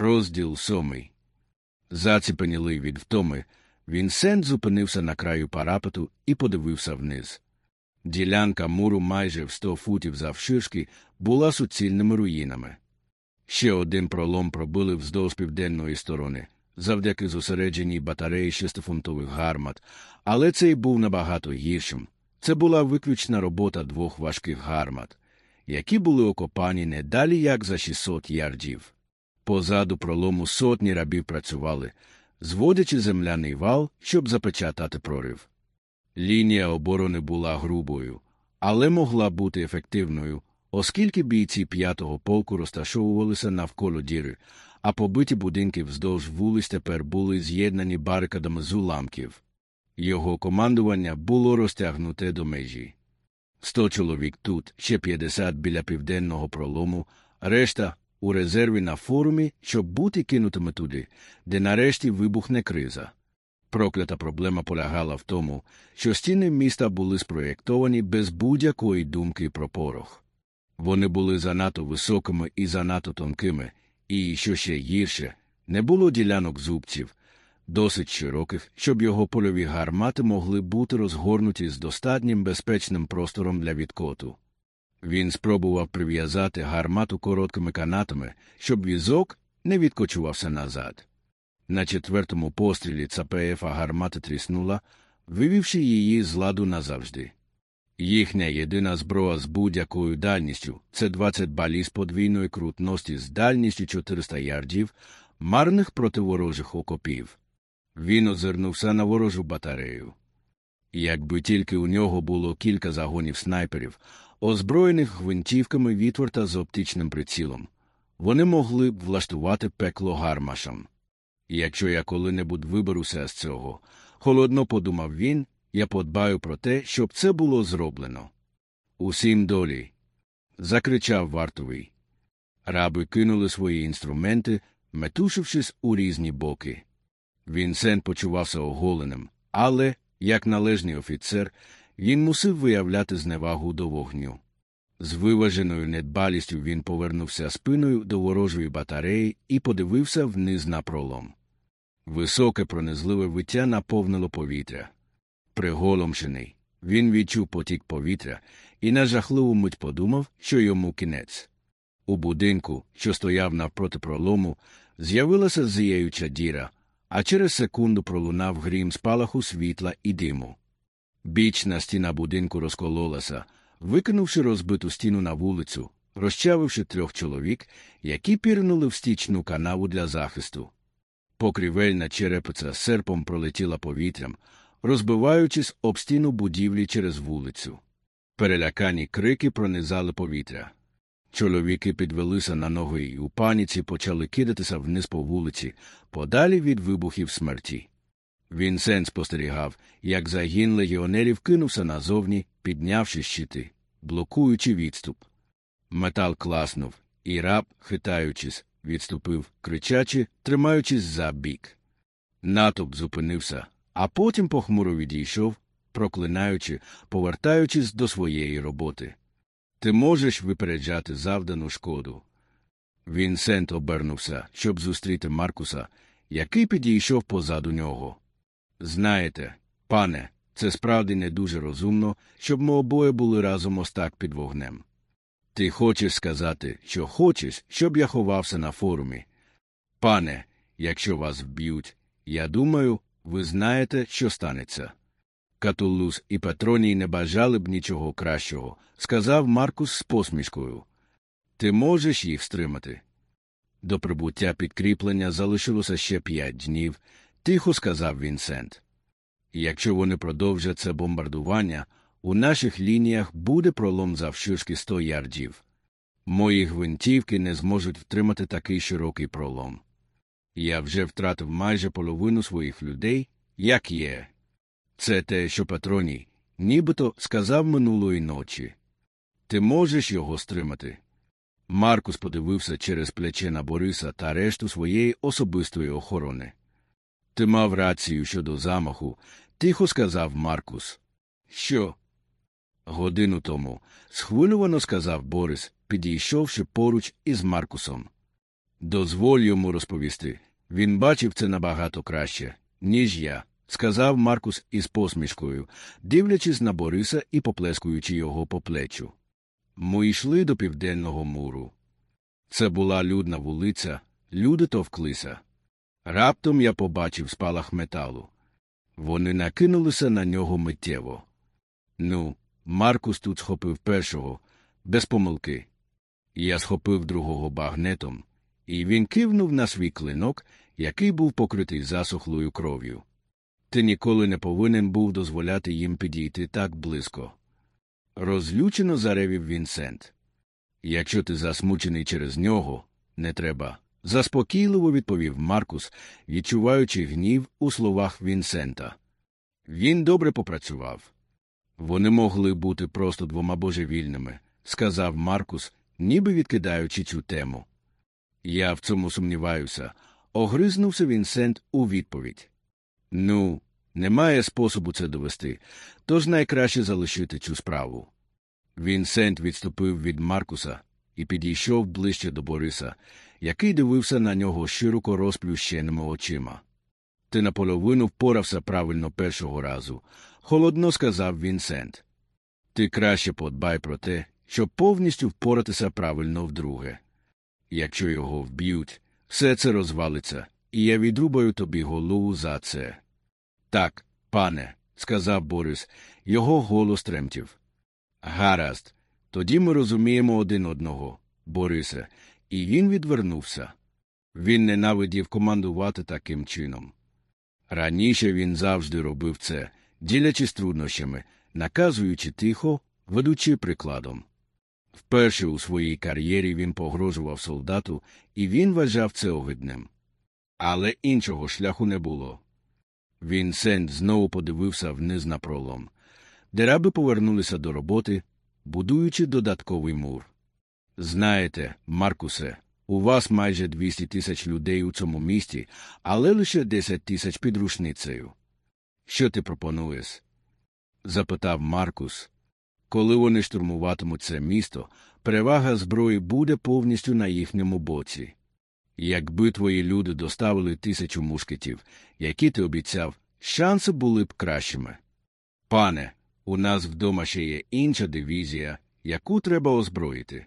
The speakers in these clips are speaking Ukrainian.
Розділ сьомий. Заціпенілий від втоми, Вінсент зупинився на краю парапету і подивився вниз. Ділянка муру майже в сто футів завширшки була суцільними руїнами. Ще один пролом пробили вздовж південної сторони, завдяки зосередженій батареї шестифунтових гармат, але цей був набагато гіршим. Це була виключна робота двох важких гармат, які були окопані не далі як за 600 ярдів. Позаду пролому сотні рабів працювали, зводячи земляний вал, щоб запечатати прорив. Лінія оборони була грубою, але могла бути ефективною, оскільки бійці п'ятого полку розташовувалися навколо діри, а побиті будинки вздовж вулиць тепер були з'єднані барикадами з уламків. Його командування було розтягнуте до межі. Сто чоловік тут, ще 50 біля південного пролому, решта у резерві на форумі, щоб бути кинутими туди, де нарешті вибухне криза. Проклята проблема полягала в тому, що стіни міста були спроєктовані без будь-якої думки про порох. Вони були занадто високими і занадто тонкими, і, що ще гірше, не було ділянок зубців, досить широких, щоб його польові гармати могли бути розгорнуті з достатнім безпечним простором для відкоту. Він спробував прив'язати гармату короткими канатами, щоб візок не відкочувався назад. На четвертому пострілі ЦПФа гармата тріснула, вивівши її з ладу назавжди. Їхня єдина зброя з будь-якою дальністю це 20 баліз подвійної крутності з дальністю 400 ярдів, марних проти ворожих окопів. Він озирнувся на ворожу батарею. Якби тільки у нього було кілька загонів снайперів, озброєних гвинтівками відверта з оптичним прицілом, вони могли б влаштувати пекло гармашам. Якщо я коли-небудь виберуся з цього, холодно подумав він, я подбаю про те, щоб це було зроблено. Усім долі. закричав вартовий. Раби кинули свої інструменти, метушившись у різні боки. Вінсент почувався оголеним, але, як належний офіцер, він мусив виявляти зневагу до вогню. З виваженою недбалістю він повернувся спиною до ворожої батареї і подивився вниз на пролом. Високе пронизливе виття наповнило повітря. Приголомшений, він відчув потік повітря і на жахливу мить подумав, що йому кінець. У будинку, що стояв навпроти пролому, з'явилася зіяюча діра, а через секунду пролунав грім спалаху світла і диму. Бічна стіна будинку розкололася, викинувши розбиту стіну на вулицю, розчавивши трьох чоловік, які пірнули в стічну канаву для захисту. Покрівельна черепиця серпом пролетіла повітрям, розбиваючись об стіну будівлі через вулицю. Перелякані крики пронизали повітря. Чоловіки підвелися на ноги і у паніці почали кидатися вниз по вулиці, подалі від вибухів смерті. Вінсент спостерігав, як загін легіонерів кинувся назовні, піднявши щити, блокуючи відступ. Метал класнув, і раб, хитаючись, відступив, кричачи, тримаючись за бік. Натовп зупинився, а потім похмуро відійшов, проклинаючи, повертаючись до своєї роботи. Ти можеш випереджати завдану шкоду. Вінсент обернувся, щоб зустріти Маркуса, який підійшов позаду нього. Знаєте, пане, це справді не дуже розумно, щоб ми обоє були разом ось так під вогнем. Ти хочеш сказати, що хочеш, щоб я ховався на форумі. Пане, якщо вас вб'ють, я думаю, ви знаєте, що станеться. Катулус і Петроній не бажали б нічого кращого, сказав Маркус з посмішкою. Ти можеш їх стримати. До прибуття підкріплення залишилося ще п'ять днів, тихо сказав Вінсент. Якщо вони продовжать це бомбардування, у наших лініях буде пролом завширшки сто ярдів. Мої гвинтівки не зможуть втримати такий широкий пролом. Я вже втратив майже половину своїх людей, як є. Це те, що Патроній, нібито сказав минулої ночі. Ти можеш його стримати. Маркус подивився через плече на Бориса та решту своєї особистої охорони. Ти мав рацію щодо замаху, тихо сказав Маркус. Що? Годину тому, схвильовано сказав Борис, підійшовши поруч із Маркусом. Дозволь йому розповісти. Він бачив це набагато краще, ніж я, сказав Маркус із посмішкою, дивлячись на Бориса і поплескуючи його по плечу. Ми йшли до південного муру. Це була людна вулиця, люди товклися. Раптом я побачив спалах металу. Вони накинулися на нього миттєво. Ну, Маркус тут схопив першого, без помилки. Я схопив другого багнетом, і він кивнув на свій клинок, який був покритий засохлою кров'ю. Ти ніколи не повинен був дозволяти їм підійти так близько. Розлючено заревів Вінсент. Якщо ти засмучений через нього, не треба. Заспокійливо відповів Маркус, відчуваючи гнів у словах Вінсента. Він добре попрацював. Вони могли бути просто двома божевільними, сказав Маркус, ніби відкидаючи цю тему. Я в цьому сумніваюся, огризнувся Вінсент у відповідь. Ну, немає способу це довести, тож найкраще залишити цю справу. Вінсент відступив від Маркуса і підійшов ближче до Бориса, який дивився на нього широко розплющеними очима. Ти наполовину впорався правильно першого разу, холодно сказав Вінсент. Ти краще подбай про те, щоб повністю впоратися правильно вдруге. Якщо його вб'ють, все це розвалиться, і я відрубаю тобі голову за це. Так, пане, сказав Борис, його голос тремтів. Гаразд, тоді ми розуміємо один одного, Борисе, і він відвернувся. Він ненавидів командувати таким чином. Раніше він завжди робив це, ділячись труднощами, наказуючи тихо, ведучи прикладом. Вперше у своїй кар'єрі він погрожував солдату, і він вважав це огидним. Але іншого шляху не було. Вінсент знову подивився вниз на пролом, де раби повернулися до роботи, будуючи додатковий мур. Знаєте, Маркусе, у вас майже 200 тисяч людей у цьому місті, але лише 10 тисяч під рушницею. Що ти пропонуєш? запитав Маркус. Коли вони штурмуватимуть це місто, перевага зброї буде повністю на їхньому боці. Якби твої люди доставили тисячу мушкетів, які ти обіцяв, шанси були б кращими. Пане, у нас вдома ще є інша дивізія, яку треба озброїти.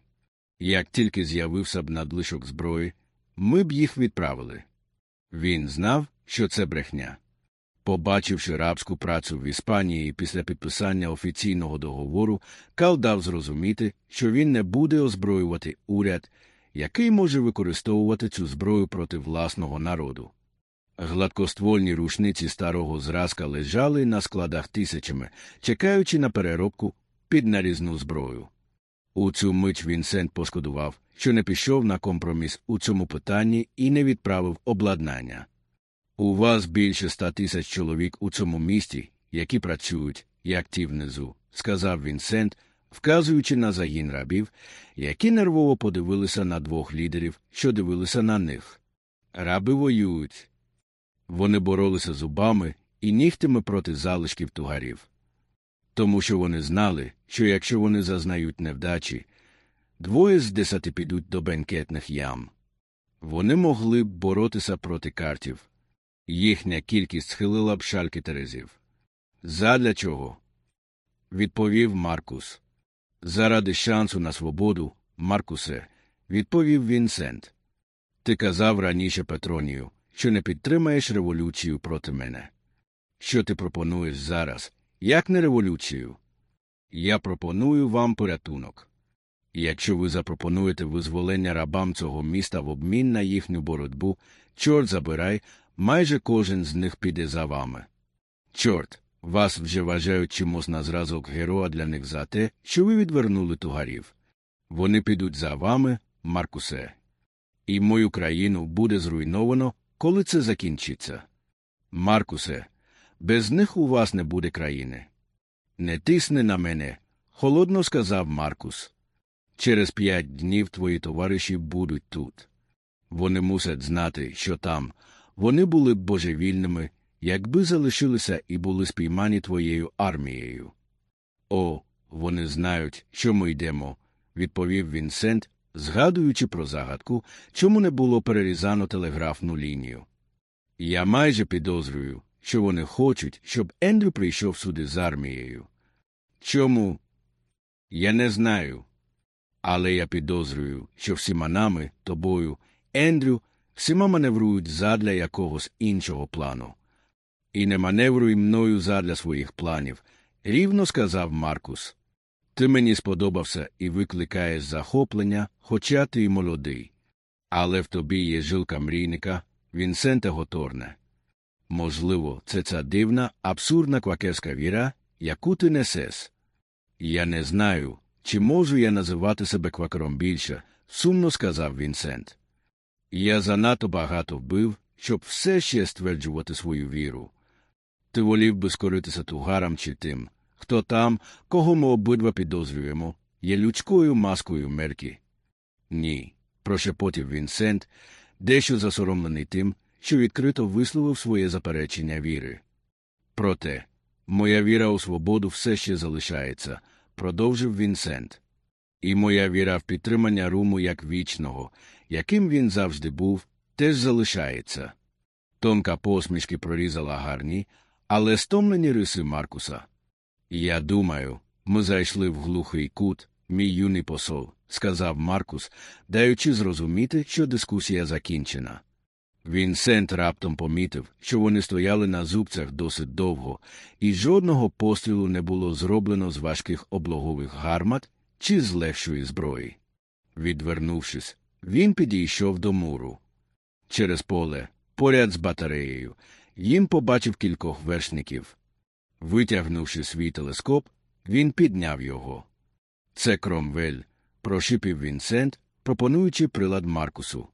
Як тільки з'явився б надлишок зброї, ми б їх відправили. Він знав, що це брехня. Побачивши рабську працю в Іспанії після підписання офіційного договору, Кал дав зрозуміти, що він не буде озброювати уряд, який може використовувати цю зброю проти власного народу. Гладкоствольні рушниці старого зразка лежали на складах тисячами, чекаючи на переробку під нарізну зброю. У цю мить Вінсент пошкодував, що не пішов на компроміс у цьому питанні і не відправив обладнання. У вас більше ста тисяч чоловік у цьому місті, які працюють, як ті внизу, сказав Вінсент, вказуючи на загін рабів, які нервово подивилися на двох лідерів, що дивилися на них. Раби воюють. Вони боролися зубами і нігтями проти залишків тугарів. Тому що вони знали, що якщо вони зазнають невдачі, двоє з десяти підуть до бенкетних ям. Вони могли б боротися проти картів. Їхня кількість схилила б шальки терезів. Задля чого? відповів Маркус. Заради шансу на свободу, Маркусе, відповів Вінсент. Ти казав раніше Петронію, що не підтримаєш революцію проти мене. Що ти пропонуєш зараз, як не революцію? Я пропоную вам порятунок. Якщо ви запропонуєте визволення рабам цього міста в обмін на їхню боротьбу, чорт забирай, майже кожен з них піде за вами. Чорт, вас вже вважають чимось на зразок героя для них за те, що ви відвернули тугарів. Вони підуть за вами, Маркусе. І мою країну буде зруйновано, коли це закінчиться. Маркусе, без них у вас не буде країни. Не тисни на мене, холодно сказав Маркус. Через п'ять днів твої товариші будуть тут. Вони мусять знати, що там вони були б божевільними, якби залишилися і були спіймані твоєю армією. О, вони знають, що ми йдемо, відповів Вінсент, згадуючи про загадку, чому не було перерізано телеграфну лінію. Я майже підозрюю, що вони хочуть, щоб Ендрю прийшов сюди з армією. Чому? Я не знаю. Але я підозрюю, що всіма нами, тобою, Ендрю, всіма маневрують задля якогось іншого плану. І не маневруй мною задля своїх планів, рівно сказав Маркус. Ти мені сподобався і викликаєш захоплення, хоча ти й молодий. Але в тобі є жилка мрійника, Вінсента Готорне. Можливо, це ця дивна, абсурдна квакерська віра, яку ти несеш. Я не знаю, чи можу я називати себе квакером більше, сумно сказав Вінсент. Я занадто багато вбив, щоб все ще стверджувати свою віру. Ти волів би скоритися тугарам чи тим, хто там, кого ми обидва підозрюємо, є людською маскою мерки. Ні, прошепотів Вінсент, дещо засоромлений тим, що відкрито висловив своє заперечення віри. Проте, моя віра у свободу все ще залишається, продовжив Вінсент. І моя віра в підтримання руму як вічного, яким він завжди був, теж залишається. Тонка посмішки прорізала гарні, але стомлені риси Маркуса. Я думаю, ми зайшли в глухий кут, мій юний посол, сказав Маркус, даючи зрозуміти, що дискусія закінчена. Вінсент раптом помітив, що вони стояли на зубцях досить довго, і жодного пострілу не було зроблено з важких облогових гармат чи з легшої зброї. Відвернувшись, він підійшов до муру. Через поле, поряд з батареєю, їм побачив кількох вершників. Витягнувши свій телескоп, він підняв його. Це Кромвель, прошипів Вінсент, пропонуючи прилад Маркусу.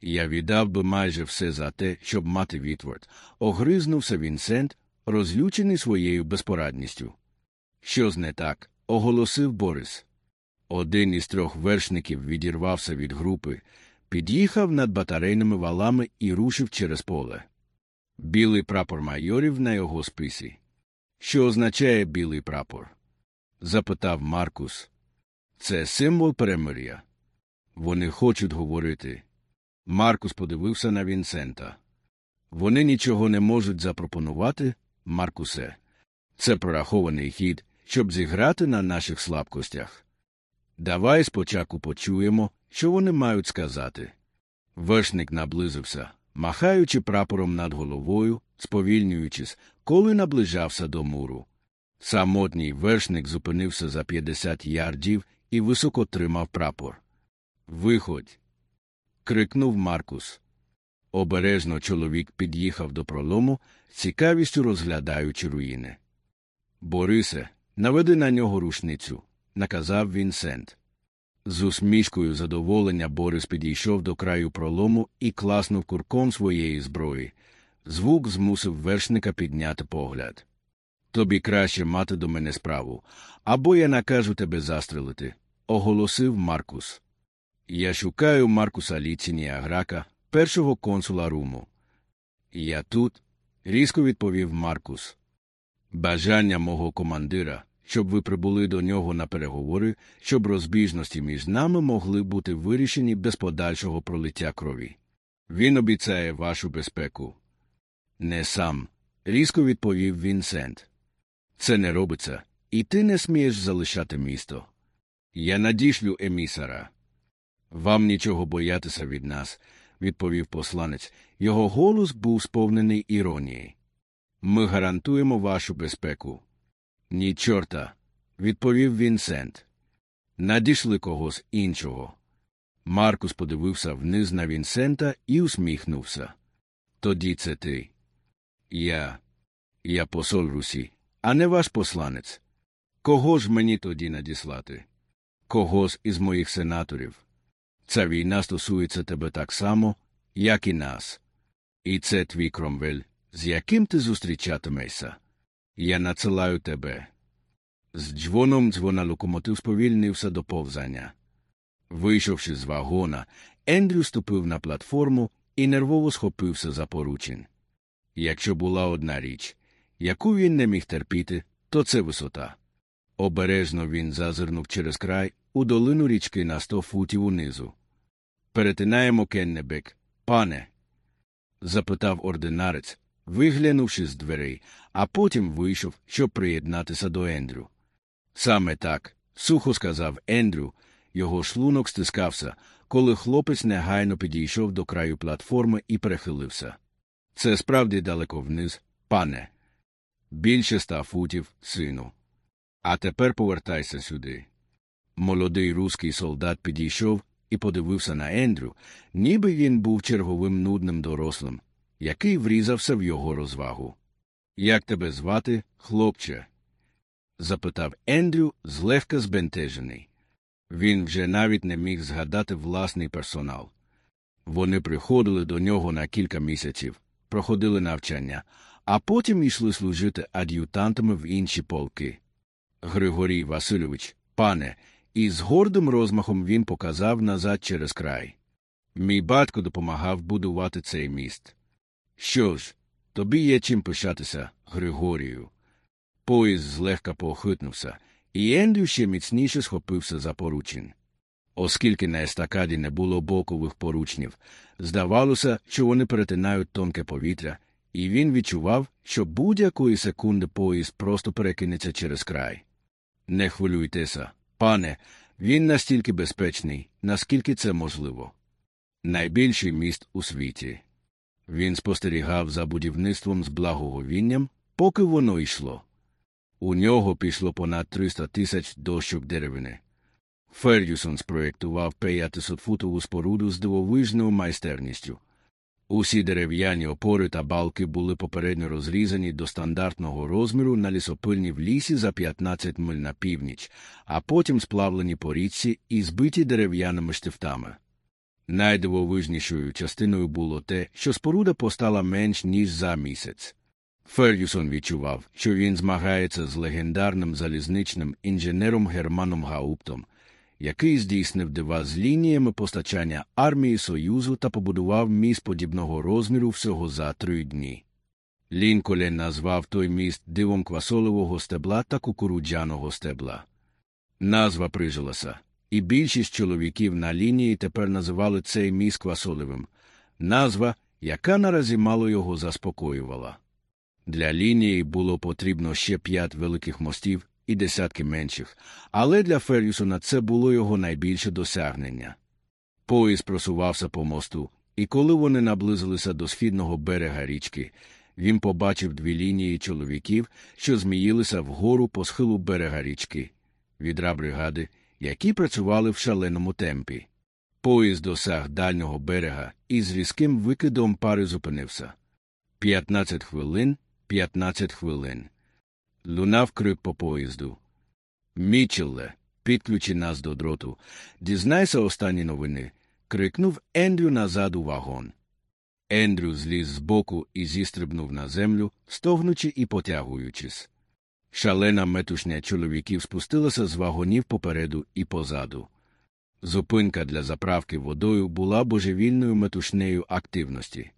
Я віддав би майже все за те, щоб мати відвод, огризнувся Вінсент, розлючений своєю безпорадністю. Щось не так, оголосив Борис. Один із трьох вершників відірвався від групи, під'їхав над батарейними валами і рушив через поле. Білий прапор майорів на його списі. Що означає білий прапор? запитав Маркус. Це символ перемир'я. Вони хочуть говорити. Маркус подивився на Вінсента. Вони нічого не можуть запропонувати, Маркусе. Це прорахований хід, щоб зіграти на наших слабкостях. Давай спочатку почуємо, що вони мають сказати. Вершник наблизився, махаючи прапором над головою, сповільнюючись, коли наближався до муру. Самотній вершник зупинився за 50 ярдів і високо тримав прапор. Виходь. крикнув Маркус. Обережно чоловік під'їхав до пролому, цікавістю розглядаючи руїни. Борисе, наведи на нього рушницю, наказав Вінсент. З усмішкою задоволення Борис підійшов до краю пролому і класнув курком своєї зброї. Звук змусив вершника підняти погляд. Тобі краще мати до мене справу, або я накажу тебе застрелити, оголосив Маркус. Я шукаю Маркуса Ліцінія Грака, першого консула Руму. Я тут, різко відповів Маркус. Бажання мого командира, щоб ви прибули до нього на переговори, щоб розбіжності між нами могли бути вирішені без подальшого пролиття крові. Він обіцяє вашу безпеку. Не сам, різко відповів Вінсент. Це не робиться, і ти не смієш залишати місто. Я надішлю емісара. Вам нічого боятися від нас, відповів посланець. Його голос був сповнений іронії. Ми гарантуємо вашу безпеку. Ні, чорта, відповів Вінсент. Надійшли когось іншого. Маркус подивився вниз на Вінсента і усміхнувся. Тоді це ти. Я. Я посол Русі, а не ваш посланець. Кого ж мені тоді надіслати? Когось із моїх сенаторів. Ця війна стосується тебе так само, як і нас. І це твій кромвель, з яким ти зустрічатимешся. Я надсилаю тебе. З дзвоном дзвона локомотив сповільнився до повзання. Вийшовши з вагона, Ендрю ступив на платформу і нервово схопився за поручень. Якщо була одна річ, яку він не міг терпіти, то це висота. Обережно він зазирнув через край, у долину річки на сто футів унизу. Перетинаємо Кеннебек, пане. запитав ординарець, виглянувши з дверей, а потім вийшов, щоб приєднатися до Ендрю. Саме так, сухо сказав Ендрю, його шлунок стискався, коли хлопець негайно підійшов до краю платформи і перехилився. Це справді далеко вниз, пане. Більше ста футів, сину. А тепер повертайся сюди. Молодий руський солдат підійшов і подивився на Ендрю, ніби він був черговим нудним дорослим, який врізався в його розвагу. Як тебе звати, хлопче? запитав Ендрю, злегка збентежений. Він вже навіть не міг згадати власний персонал. Вони приходили до нього на кілька місяців, проходили навчання, а потім йшли служити ад'ютантами в інші полки. Григорій Васильович, пане, і з гордим розмахом він показав назад через край. Мій батько допомагав будувати цей міст. Що ж, тобі є чим пишатися, Григорію. Поїзд злегка похитнувся, і Ендрю ще міцніше схопився за поручень. Оскільки на естакаді не було бокових поручнів, здавалося, що вони перетинають тонке повітря, і він відчував, що будь-якої секунди поїзд просто перекинеться через край. Не хвилюйтеся, пане, він настільки безпечний, наскільки це можливо. Найбільший міст у світі. Він спостерігав за будівництвом з благоговінням, поки воно йшло. У нього пішло понад 300 тисяч дощок деревини. Фердюсон спроєктував 500-футову споруду з дивовижною майстерністю. Усі дерев'яні опори та балки були попередньо розрізані до стандартного розміру на лісопильні в лісі за 15 миль на північ, а потім сплавлені по річці і збиті дерев'яними штифтами. Найдивовижнішою частиною було те, що споруда постала менш ніж за місяць. Фергюсон відчував, що він змагається з легендарним залізничним інженером Германом Гауптом, який здійснив дива з лініями постачання армії Союзу та побудував міст подібного розміру всього за три дні. Лінколен назвав той міст дивом квасолового стебла та кукуруджаного стебла. Назва прижилася, і більшість чоловіків на лінії тепер називали цей міст квасолевим, назва, яка наразі мало його заспокоювала. Для лінії було потрібно ще п'ять великих мостів і десятки менших, але для Ферюсона це було його найбільше досягнення. Поїзд просувався по мосту, і коли вони наблизилися до східного берега річки, він побачив дві лінії чоловіків, що зміїлися вгору по схилу берега річки, відра бригади, які працювали в шаленому темпі. Поїзд досяг дальнього берега і з різким викидом пари зупинився. П'ятнадцять хвилин, п'ятнадцять хвилин. Лунав крик по поїзду. Мічелле, підключи нас до дроту. Дізнайся останні новини. крикнув Ендрю назад у вагон. Ендрю зліз збоку і зістрибнув на землю, стогнучи і потягуючись. Шалена метушня чоловіків спустилася з вагонів попереду і позаду. Зупинка для заправки водою була божевільною метушнею активності.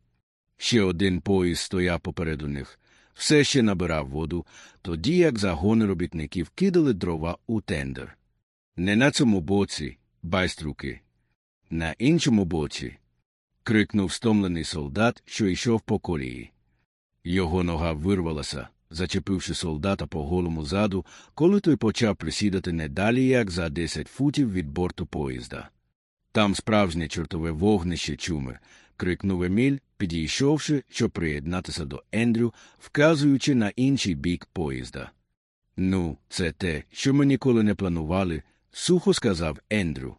Ще один поїзд стояв попереду них, все ще набирав воду, тоді як загони робітників кидали дрова у тендер. Не на цьому боці, байструки. На іншому боці. крикнув стомлений солдат, що йшов по колії. Його нога вирвалася, зачепивши солдата по голому заду, коли той почав присідати не далі, як за десять футів від борту поїзда. Там справжнє чортове вогнище чуми, крикнув Еміль, підійшовши, щоб приєднатися до Ендрю, вказуючи на інший бік поїзда. Ну, це те, що ми ніколи не планували, сухо сказав Ендрю.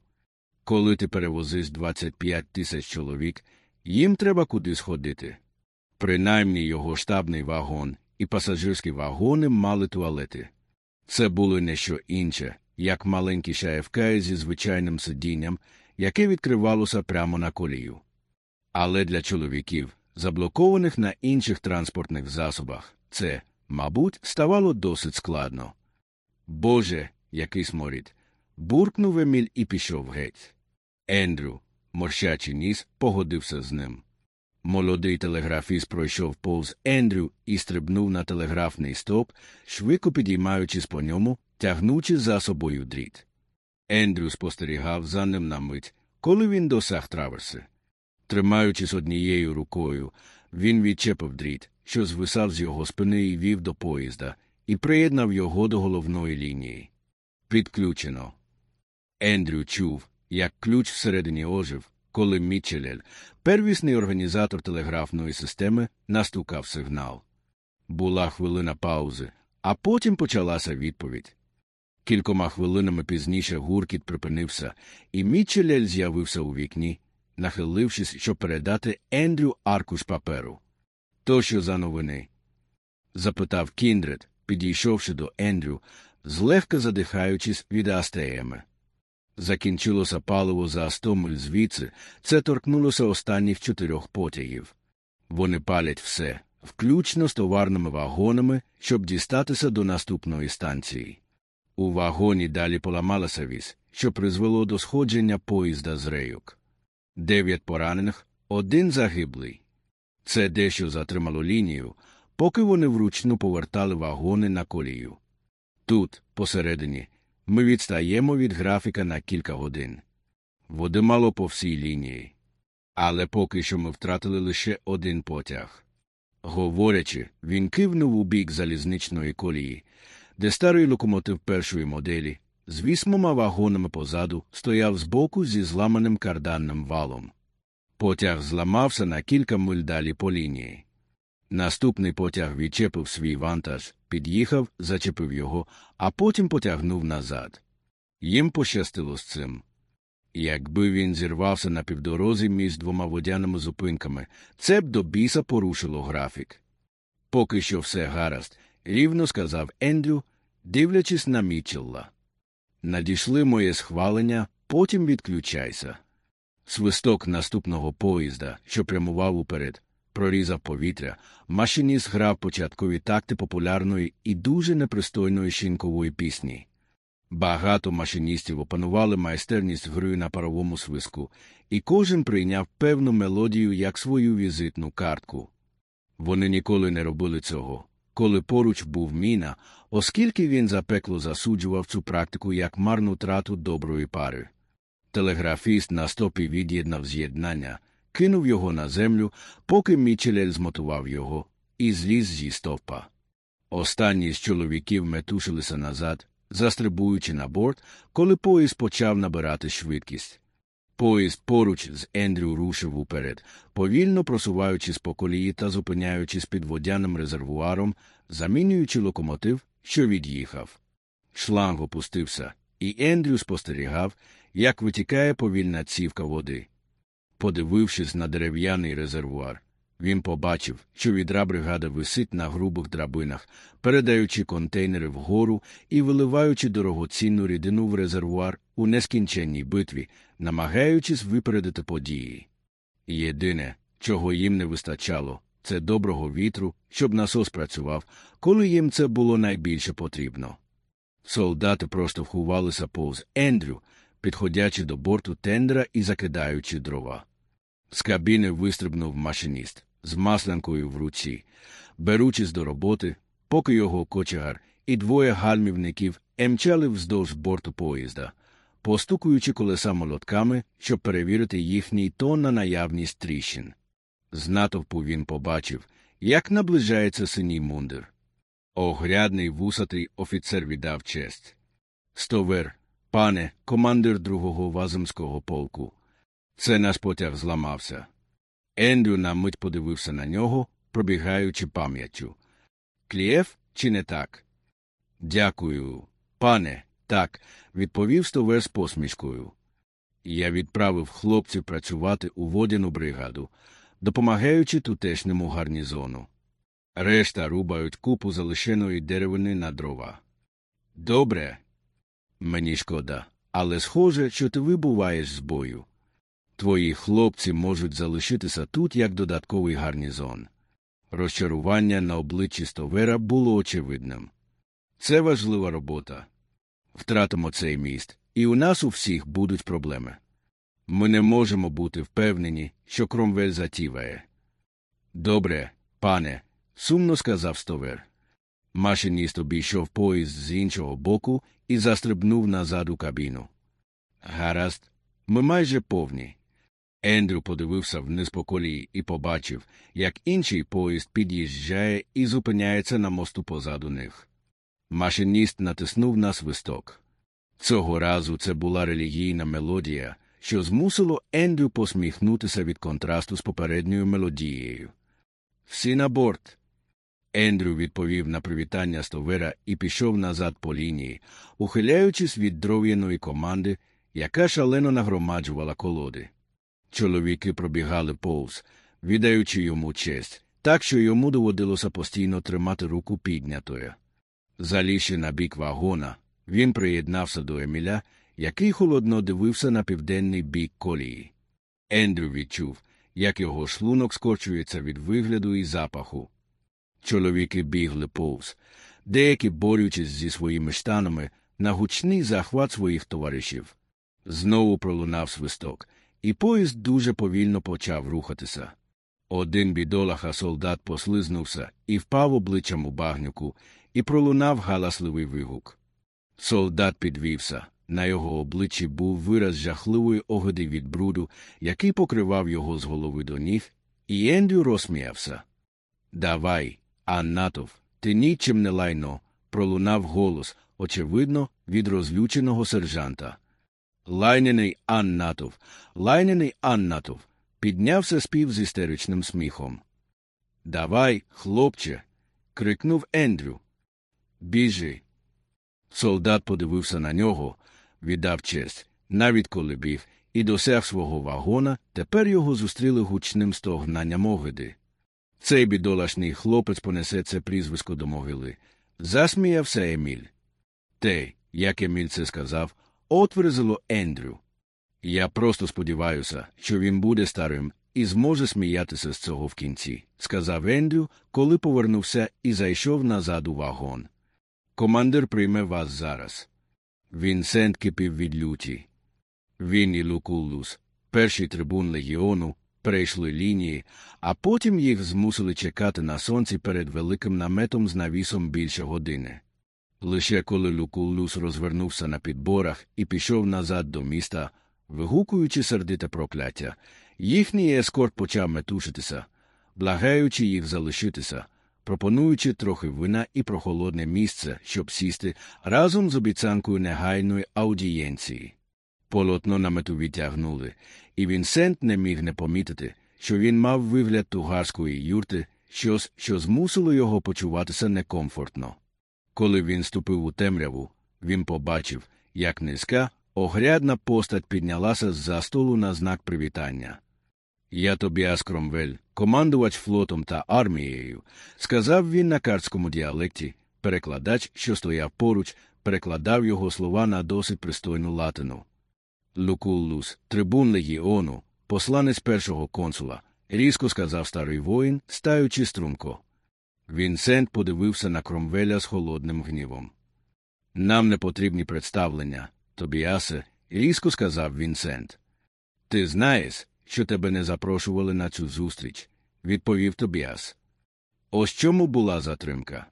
Коли ти перевозиш 25 тисяч чоловік, їм треба кудись ходити. Принаймні його штабний вагон і пасажирські вагони мали туалети. Це було не що інше, як маленькі шаєвкаї зі звичайним сидінням, яке відкривалося прямо на колію. Але для чоловіків, заблокованих на інших транспортних засобах, це, мабуть, ставало досить складно. Боже, який сморід. буркнув Еміль і пішов геть. Ендрю, морщачий ніс, погодився з ним. Молодий телеграфіст пройшов повз Ендрю і стрибнув на телеграфний стоп, швидко підіймаючись по ньому, тягнучи за собою дріт. Ендрю спостерігав за ним на мить, коли він досяг траверси. Тримаючись однією рукою, він відчепив дріт, що звисав з його спини і вів до поїзда, і приєднав його до головної лінії. Підключено. Ендрю чув, як ключ всередині ожив, коли Мітчелель, первісний організатор телеграфної системи, настукав сигнал. Була хвилина паузи, а потім почалася відповідь. Кількома хвилинами пізніше гуркіт припинився, і Мітчелель з'явився у вікні, нахилившись, щоб передати Ендрю аркуш паперу. То що за новини? запитав Кіндред, підійшовши до Ендрю, злегка задихаючись від астеєми. Закінчилося паливо за сто миль звідси, це торкнулося останніх чотирьох потягів. Вони палять все, включно з товарними вагонами, щоб дістатися до наступної станції. У вагоні далі поламалася віз, що призвело до сходження поїзда з рейок. Дев'ять поранених, один загиблий. Це дещо затримало лінію, поки вони вручну повертали вагони на колію. Тут, посередині, ми відстаємо від графіка на кілька годин. Води мало по всій лінії. Але поки що ми втратили лише один потяг. Говорячи, він кивнув у бік залізничної колії, де старий локомотив першої моделі з вісьмома вагонами позаду стояв збоку зі зламаним карданним валом. Потяг зламався на кілька миль далі по лінії. Наступний потяг відчепив свій вантаж, під'їхав, зачепив його, а потім потягнув назад. Їм пощастило з цим. Якби він зірвався на півдорозі між двома водяними зупинками, це б до біса порушило графік. Поки що все гаразд, рівно сказав Ендрю, дивлячись на Мічелла. Надійшли моє схвалення, потім відключайся. Свисток наступного поїзда, що прямував уперед, прорізав повітря, машиніст грав початкові такти популярної і дуже непристойної шинкової пісні. Багато машиністів опанували майстерність гри на паровому свиску, і кожен прийняв певну мелодію як свою візитну картку. Вони ніколи не робили цього, коли поруч був міна, оскільки він запекло засуджував цю практику як марну трату доброї пари. Телеграфіст на стопі від'єднав з'єднання, кинув його на землю, поки Мічелель змотував його, і зліз зі стовпа. Останні з чоловіків метушилися назад, застрибуючи на борт, коли поїзд почав набирати швидкість. Поїзд поруч з Ендрю рушив уперед, повільно просуваючись по колії та зупиняючись під водяним резервуаром, замінюючи локомотив, що від'їхав. Шланг опустився, і Ендрю спостерігав, як витікає повільна цівка води. Подивившись на дерев'яний резервуар, він побачив, що відра бригада висить на грубих драбинах, передаючи контейнери вгору і виливаючи дорогоцінну рідину в резервуар у нескінченній битві, намагаючись випередити події. Єдине, чого їм не вистачало, це доброго вітру, щоб насос працював, коли їм це було найбільше потрібно. Солдати просто вховалися повз Ендрю, підходячи до борту тендера і закидаючи дрова. З кабіни вистрибнув машиніст з маслянкою в руці, беручись до роботи, поки його кочегар і двоє гальмівників емчали вздовж борту поїзда, постукуючи колеса молотками, щоб перевірити їхній тон на наявність тріщин. З натовпу він побачив, як наближається синій мундир. Огрядний вусатий офіцер віддав честь. Стовер, пане, командир другого ваземського полку. Це наш потяг зламався. Ендрю на мить подивився на нього, пробігаючи пам'яттю. Клієв чи не так? Дякую, пане, так, відповів стовер з посмішкою. Я відправив хлопців працювати у водяну бригаду, допомагаючи тутешньому гарнізону. Решта рубають купу залишеної деревини на дрова. Добре. Мені шкода, але схоже, що ти вибуваєш з бою. Твої хлопці можуть залишитися тут як додатковий гарнізон. Розчарування на обличчі Стовера було очевидним. Це важлива робота. Втратимо цей міст, і у нас у всіх будуть проблеми. Ми не можемо бути впевнені, що Кромвель затіває. Добре, пане, сумно сказав Стовер. Машиніст обійшов поїзд з іншого боку і застрибнув назад у кабіну. Гаразд, ми майже повні. Ендрю подивився вниз по колії і побачив, як інший поїзд під'їжджає і зупиняється на мосту позаду них. Машиніст натиснув на свисток. Цього разу це була релігійна мелодія, що змусило Ендрю посміхнутися від контрасту з попередньою мелодією. Всі на борт. Ендрю відповів на привітання стовера і пішов назад по лінії, ухиляючись від дров'яної команди, яка шалено нагромаджувала колоди. Чоловіки пробігали повз, віддаючи йому честь, так що йому доводилося постійно тримати руку піднятою. Залізши на бік вагона, він приєднався до Еміля, який холодно дивився на південний бік колії. Ендрю відчув, як його шлунок скорчується від вигляду і запаху. Чоловіки бігли повз, деякі борючись зі своїми штанами на гучний захват своїх товаришів. Знову пролунав свисток, і поїзд дуже повільно почав рухатися. Один бідолаха солдат послизнувся і впав обличчям у багнюку, і пролунав галасливий вигук. Солдат підвівся. На його обличчі був вираз жахливої огиди від бруду, який покривав його з голови до ніг, і Ендрю розсміявся. Давай, Аннатов, ти нічим не лайно, пролунав голос, очевидно, від розлюченого сержанта. Лайнений Аннатов, лайнений Аннатов, піднявся спів з істеричним сміхом. Давай, хлопче. крикнув Ендрю. Біжи. Солдат подивився на нього, віддав честь, навіть коли біг, і досяг свого вагона, тепер його зустріли гучним стогнанням огиди. Цей бідолашний хлопець понесе це прізвисько до могили. Засміявся Еміль. Те, як Еміль це сказав, отверзило Ендрю. Я просто сподіваюся, що він буде старим і зможе сміятися з цього в кінці, сказав Ендрю, коли повернувся і зайшов назад у вагон. Командир прийме вас зараз. Вінсент кипів від люті. Він і Лукуллус, перший трибун легіону, перейшли лінії, а потім їх змусили чекати на сонці перед великим наметом з навісом більше години. Лише коли Лукуллус розвернувся на підборах і пішов назад до міста, вигукуючи сердите прокляття, їхній ескорт почав метушитися, благаючи їх залишитися, пропонуючи трохи вина і прохолодне місце, щоб сісти разом з обіцянкою негайної аудієнції. Полотно намету відтягнули, і Вінсент не міг не помітити, що він мав вигляд тугарської юрти, щось, що змусило його почуватися некомфортно. Коли він ступив у темряву, він побачив, як низька, огрядна постать піднялася з за столу на знак привітання. Я Тобіас Кромвель, командувач флотом та армією, сказав він на карському діалекті, перекладач, що стояв поруч, перекладав його слова на досить пристойну латину. Лукуллус, трибун легіону, посланець першого консула, різко сказав старий воїн, стаючи струнко. Вінсент подивився на Кромвеля з холодним гнівом. Нам не потрібні представлення, Тобіасе, різко сказав Вінсент. Ти знаєш, що тебе не запрошували на цю зустріч, відповів Тобіас. Ось чому була затримка.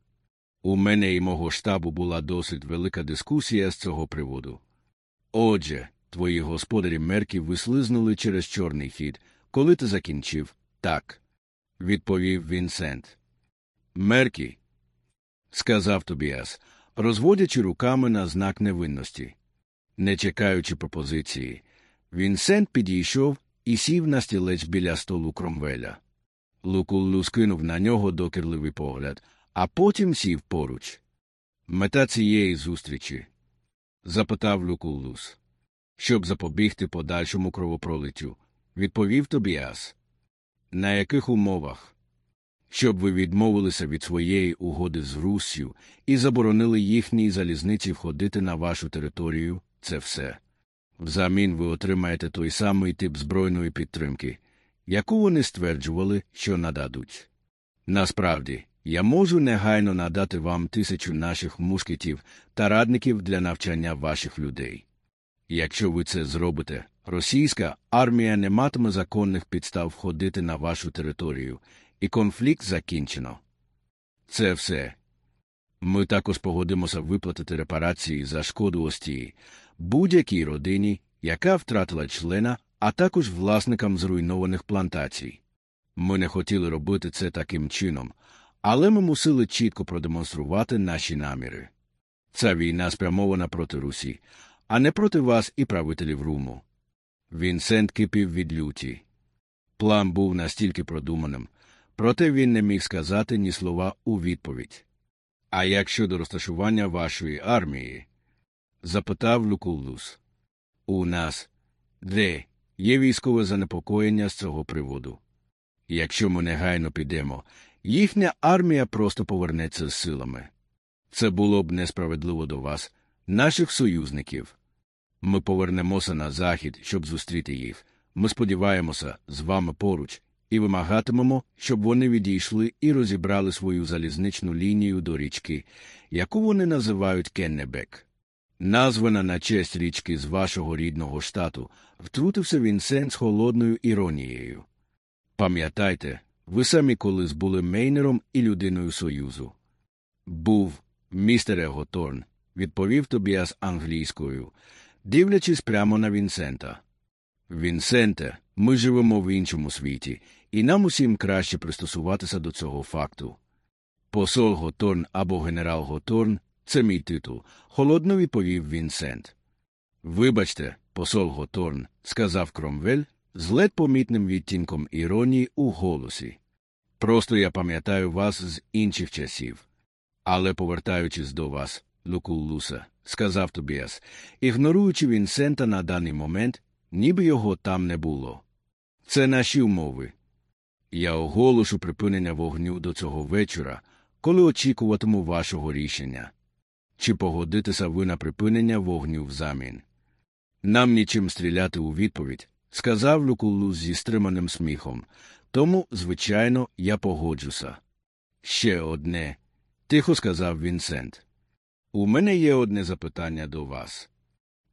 У мене і мого штабу була досить велика дискусія з цього приводу. Отже, твої господарі мерків вислизнули через чорний хід, коли ти закінчив, так, відповів Вінсент. Меркі, сказав Тобіас, розводячи руками на знак невинності. Не чекаючи пропозиції, Вінсент підійшов і сів на стілець біля столу кромвеля. Лукуллу скинув на нього докірливий погляд, а потім сів поруч. Мета цієї зустрічі? запитав Люкуллус. Щоб запобігти подальшому кровопролиттю, відповів Тобіас. На яких умовах? Щоб ви відмовилися від своєї угоди з Руссю і заборонили їхній залізниці входити на вашу територію, це все. Взамін ви отримаєте той самий тип збройної підтримки, яку вони стверджували, що нададуть. Насправді, я можу негайно надати вам тисячу наших мушкетів та радників для навчання ваших людей. Якщо ви це зробите, російська армія не матиме законних підстав входити на вашу територію, і конфлікт закінчено. Це все. Ми також погодимося виплатити репарації за шкоду Остії, будь-якій родині, яка втратила члена, а також власникам зруйнованих плантацій. Ми не хотіли робити це таким чином, але ми мусили чітко продемонструвати наші наміри. Ця війна спрямована проти Русі, а не проти вас і правителів Руму. Вінсент кипів від люті. План був настільки продуманим, проте він не міг сказати ні слова у відповідь. А як щодо розташування вашої армії? Запитав Лукулус. У нас де є військове занепокоєння з цього приводу. Якщо ми негайно підемо, їхня армія просто повернеться з силами. Це було б несправедливо до вас, наших союзників. Ми повернемося на захід, щоб зустріти їх. Ми сподіваємося з вами поруч і вимагатимемо, щоб вони відійшли і розібрали свою залізничну лінію до річки, яку вони називають Кеннебек. Названа на честь річки з вашого рідного штату, втрутився Вінсент з холодною іронією. Пам'ятайте, ви самі колись були мейнером і людиною Союзу. Був, містере Готорн, відповів Тобіас англійською, дивлячись прямо на Вінсента. Вінсенте, ми живемо в іншому світі, і нам усім краще пристосуватися до цього факту. Посол Готорн або генерал Готорн це мій титул, холодно відповів Вінсент. Вибачте, посол Готорн, сказав Кромвель, з ледь помітним відтінком іронії у голосі. Просто я пам'ятаю вас з інших часів. Але, повертаючись до вас, Лукуллуса, сказав Тобіас, ігноруючи Вінсента на даний момент, ніби його там не було. Це наші умови. Я оголошу припинення вогню до цього вечора, коли очікуватиму вашого рішення. Чи погодитеся ви на припинення вогню взамін? Нам нічим стріляти у відповідь, сказав Люкулус зі стриманим сміхом. Тому, звичайно, я погоджуся. Ще одне, тихо сказав Вінсент. У мене є одне запитання до вас.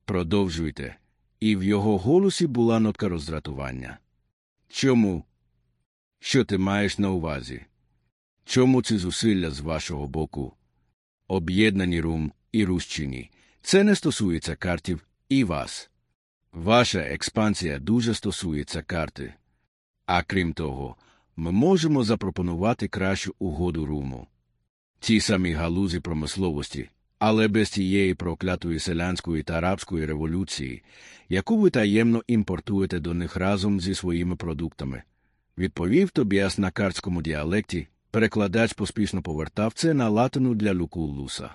Продовжуйте. І в його голосі була нотка роздратування. Чому? Що ти маєш на увазі? Чому ці зусилля з вашого боку? Об'єднані рум і рущині. Це не стосується картів і вас. Ваша експансія дуже стосується карти. А крім того, ми можемо запропонувати кращу угоду руму. Ті самі галузі промисловості, але без тієї проклятої селянської та арабської революції, яку ви таємно імпортуєте до них разом зі своїми продуктами, відповів Тобіас на картському діалекті, перекладач поспішно повертав це на латину для Лукуллуса.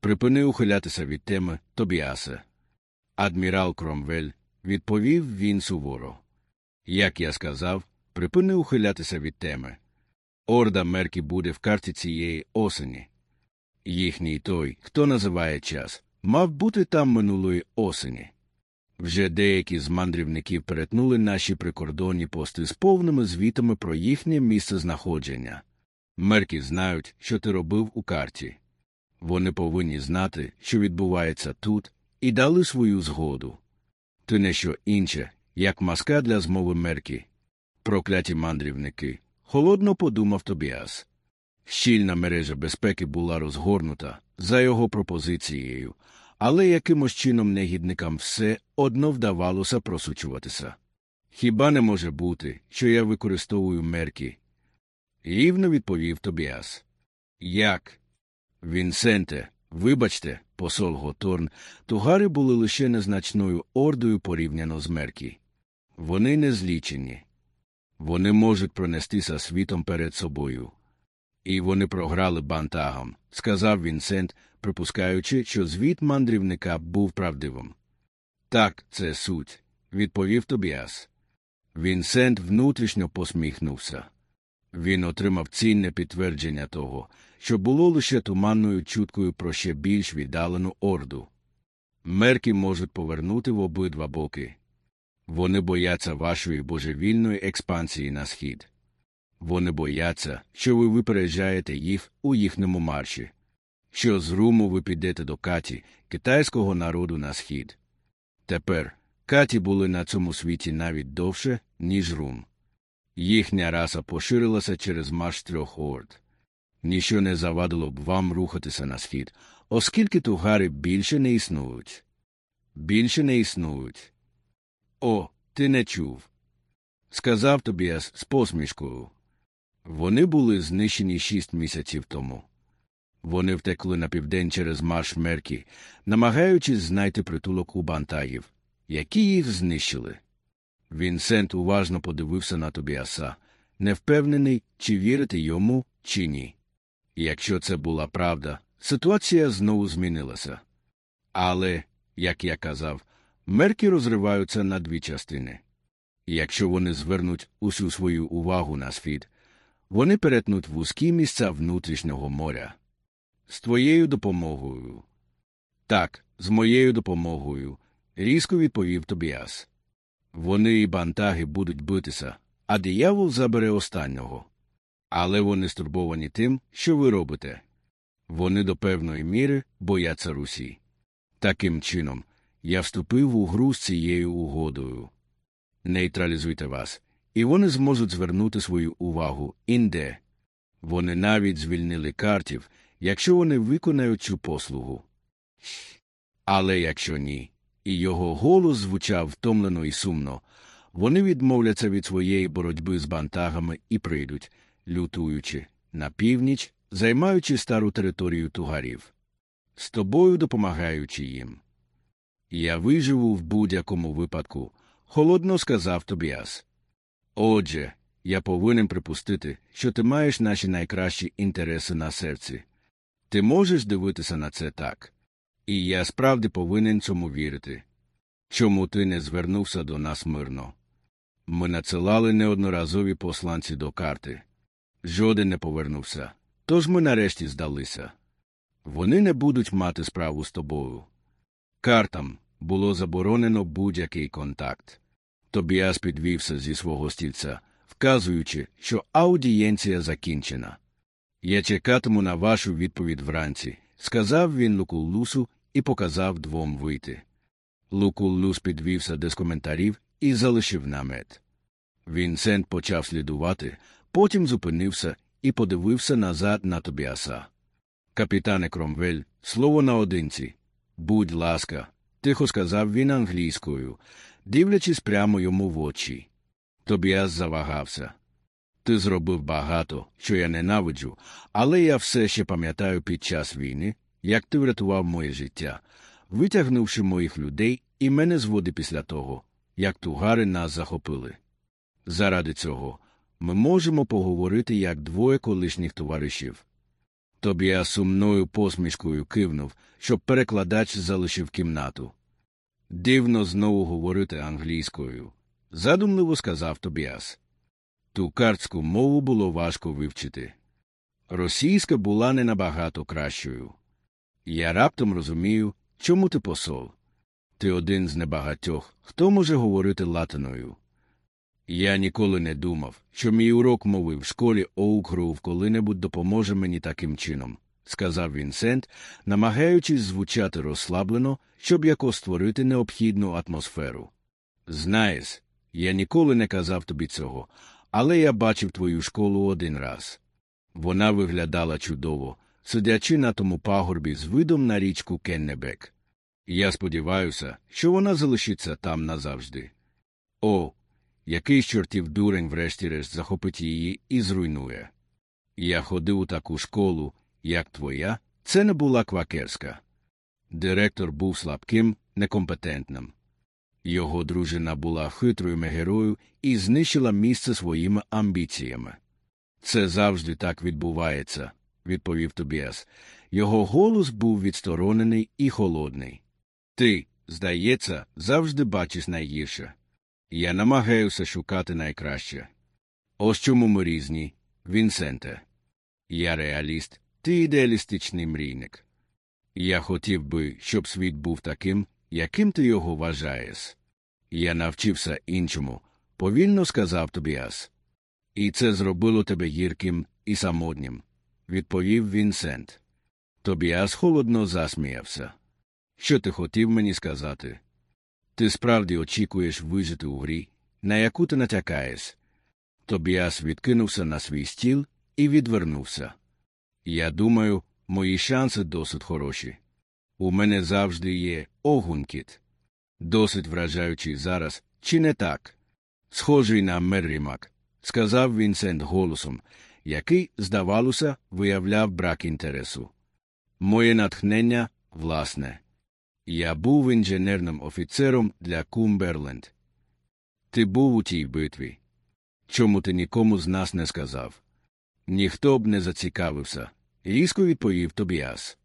Припини ухилятися від теми Тобіасе. Адмірал Кромвель, відповів він суворо. Як я сказав, припини ухилятися від теми. Орда Меркі буде в карті цієї осені. Їхній той, хто називає час, мав бути там минулої осені. Вже деякі з мандрівників перетнули наші прикордонні пости з повними звітами про їхнє місце знаходження. Мерки знають, що ти робив у карті. Вони повинні знати, що відбувається тут, і дали свою згоду. Ти не що інше, як маска для змови мерки. Прокляті мандрівники. Холодно подумав Тобіас. Щільна мережа безпеки була розгорнута за його пропозицією, але якимось чином негідникам все одно вдавалося просучуватися. Хіба не може бути, що я використовую мерки? Рівно відповів Тобіас. Як? Вінсенте, вибачте, посол Готорн, тугари були лише незначною ордою порівняно з меркі. Вони не злічені. Вони можуть пронестися світом перед собою. І вони програли бантагом, сказав Вінсент, припускаючи, що звіт мандрівника був правдивим. Так, це суть, відповів Тобіас. Вінсент внутрішньо посміхнувся. Він отримав цінне підтвердження того, що було лише туманною чуткою про ще більш віддалену орду. Мерки можуть повернути в обидва боки. Вони бояться вашої божевільної експансії на схід. Вони бояться, що ви випереджаєте їх у їхньому марші, що з Руму ви підете до Каті, китайського народу на схід. Тепер Каті були на цьому світі навіть довше, ніж Рум. Їхня раса поширилася через марш трьох орд. Ніщо не завадило б вам рухатися на схід, оскільки тугари більше не існують. Більше не існують. О, ти не чув. Сказав Тобіас з посмішкою. Вони були знищені шість місяців тому. Вони втекли на південь через марш Меркі, намагаючись знайти притулок у бантагів, які їх знищили. Вінсент уважно подивився на Тобіаса, невпевнений, чи вірити йому, чи ні. Якщо це була правда, ситуація знову змінилася. Але, як я казав, мерки розриваються на дві частини. Якщо вони звернуть усю свою увагу на світ, вони перетнуть вузькі місця внутрішнього моря. З твоєю допомогою. Так, з моєю допомогою, різко відповів Тобіас. Вони і бантаги будуть битися, а диявол забере останнього. Але вони стурбовані тим, що ви робите. Вони до певної міри бояться Русі. Таким чином, я вступив у гру з цією угодою. Нейтралізуйте вас, і вони зможуть звернути свою увагу інде. Вони навіть звільнили картів, якщо вони виконають цю послугу. Але якщо ні, і його голос звучав втомлено і сумно, вони відмовляться від своєї боротьби з бантагами і прийдуть, лютуючи, на північ, займаючи стару територію тугарів, з тобою допомагаючи їм. Я виживу в будь-якому випадку, холодно сказав Тобіас. Отже, я повинен припустити, що ти маєш наші найкращі інтереси на серці. Ти можеш дивитися на це так. І я справді повинен цьому вірити. Чому ти не звернувся до нас мирно? Ми надсилали неодноразові посланці до карти. Жоден не повернувся. Тож ми нарешті здалися. Вони не будуть мати справу з тобою. Картам було заборонено будь-який контакт. Тобіас підвівся зі свого стільця, вказуючи, що аудієнція закінчена. Я чекатиму на вашу відповідь вранці, сказав він Лукуллусу і показав двом вийти. Лукуллус підвівся без коментарів і залишив намет. Вінсент почав слідувати, потім зупинився і подивився назад на Тобіаса. Капітане Кромвель, слово наодинці. Будь ласка, тихо сказав він англійською, дивлячись прямо йому в очі. Тобіас завагався. Ти зробив багато, що я ненавиджу, але я все ще пам'ятаю під час війни, як ти врятував моє життя, витягнувши моїх людей і мене з води після того, як тугари нас захопили. Заради цього ми можемо поговорити як двоє колишніх товаришів. Тобі сумною посмішкою кивнув, щоб перекладач залишив кімнату. Дивно знову говорити англійською, задумливо сказав Тобіас. Ту картську мову було важко вивчити. Російська була не набагато кращою. Я раптом розумію, чому ти посол. Ти один з небагатьох, хто може говорити латиною. Я ніколи не думав, що мій урок мови в школі Оукгроув коли-небудь допоможе мені таким чином, сказав Вінсент, намагаючись звучати розслаблено, щоб яко створити необхідну атмосферу. Знаєш, я ніколи не казав тобі цього, але я бачив твою школу один раз. Вона виглядала чудово, сидячи на тому пагорбі з видом на річку Кеннебек. Я сподіваюся, що вона залишиться там назавжди. О, який чортів дурень врешті-решт захопить її і зруйнує. Я ходив у таку школу, як твоя, це не була квакерська. Директор був слабким, некомпетентним. Його дружина була хитрою мегерою і знищила місце своїми амбіціями. Це завжди так відбувається, відповів Тобіас. Його голос був відсторонений і холодний. Ти, здається, завжди бачиш найгірше. Я намагаюся шукати найкраще. Ось чому ми різні, Вінсенте. Я реаліст, ти ідеалістичний мрійник. Я хотів би, щоб світ був таким, яким ти його вважаєш. Я навчився іншому, повільно сказав Тобіас. І це зробило тебе гірким і самотнім, відповів Вінсент. Тобіас холодно засміявся. Що ти хотів мені сказати? Ти справді очікуєш вижити у грі, на яку ти натякаєш. Тобіас відкинувся на свій стіл і відвернувся. Я думаю, мої шанси досить хороші. У мене завжди є огункіт. Досить вражаючий зараз, чи не так? Схожий на Меррімак, сказав Вінсент голосом, який, здавалося, виявляв брак інтересу. Моє натхнення власне. Я був інженерним офіцером для Кумберленд. Ти був у тій битві. Чому ти нікому з нас не сказав? Ніхто б не зацікавився, різко відповів Тобіас.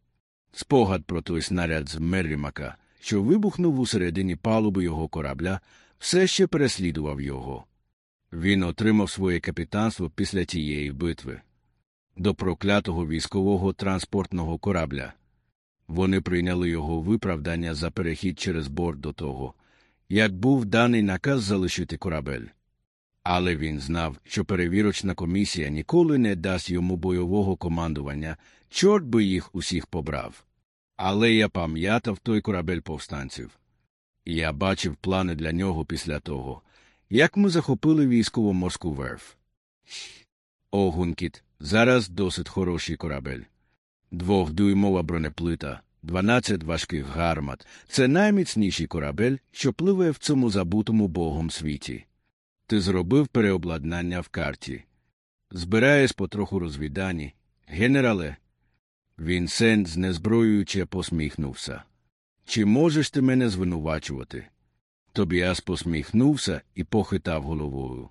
Спогад про той снаряд з Меррімака, що вибухнув у середині палуби його корабля, все ще переслідував його. Він отримав своє капітанство після тієї битви до проклятого військового транспортного корабля. Вони прийняли його виправдання за перехід через борт до того, як був даний наказ залишити корабель. Але він знав, що перевірочна комісія ніколи не дасть йому бойового командування, чорт би їх усіх побрав. Але я пам'ятав той корабель повстанців. Я бачив плани для нього після того, як ми захопили військово-морську верф. Огункіт зараз досить хороший корабель. Двохдуймова бронеплита, 12 важких гармат це найміцніший корабель, що пливе в цьому забутому богом світі. Ти зробив переобладнання в карті. Збираєш потроху розвідані. Генерале. Вінсент знезброююче посміхнувся. Чи можеш ти мене звинувачувати? Тобіас посміхнувся і похитав головою.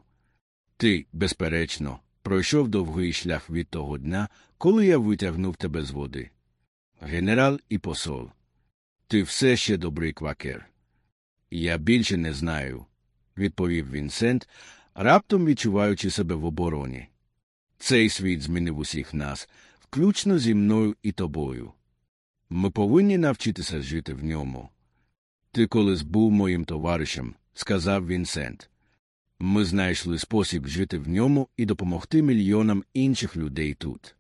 Ти, безперечно, пройшов довгий шлях від того дня, коли я витягнув тебе з води. Генерал і посол. Ти все ще добрий квакер. Я більше не знаю, відповів Вінсент, раптом відчуваючи себе в обороні. Цей світ змінив усіх нас, включно зі мною і тобою. Ми повинні навчитися жити в ньому. Ти колись був моїм товаришем, сказав Вінсент. Ми знайшли спосіб жити в ньому і допомогти мільйонам інших людей тут.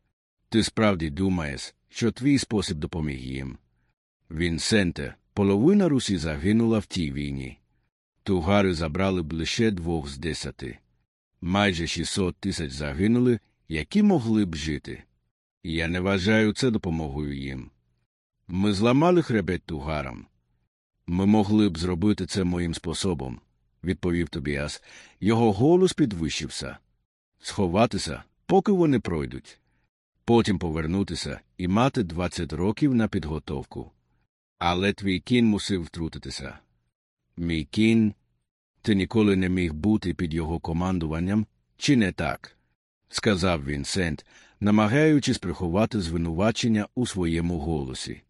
Ти справді думаєш, що твій спосіб допоміг їм. Вінсенте, половина Русі загинула в тій війні. Тугари забрали б лише двох з десяти. Майже 600 тисяч загинули, які могли б жити. Я не вважаю це допомогою їм. Ми зламали хребет тугарам. Ми могли б зробити це моїм способом, відповів Тобіас. Його голос підвищився. Сховатися, поки вони пройдуть. Потім повернутися і мати 20 років на підготовку. Але твій кін мусив втрутитися. Мій кін, ти ніколи не міг бути під його командуванням, чи не так? сказав Вінсент, намагаючись приховати звинувачення у своєму голосі.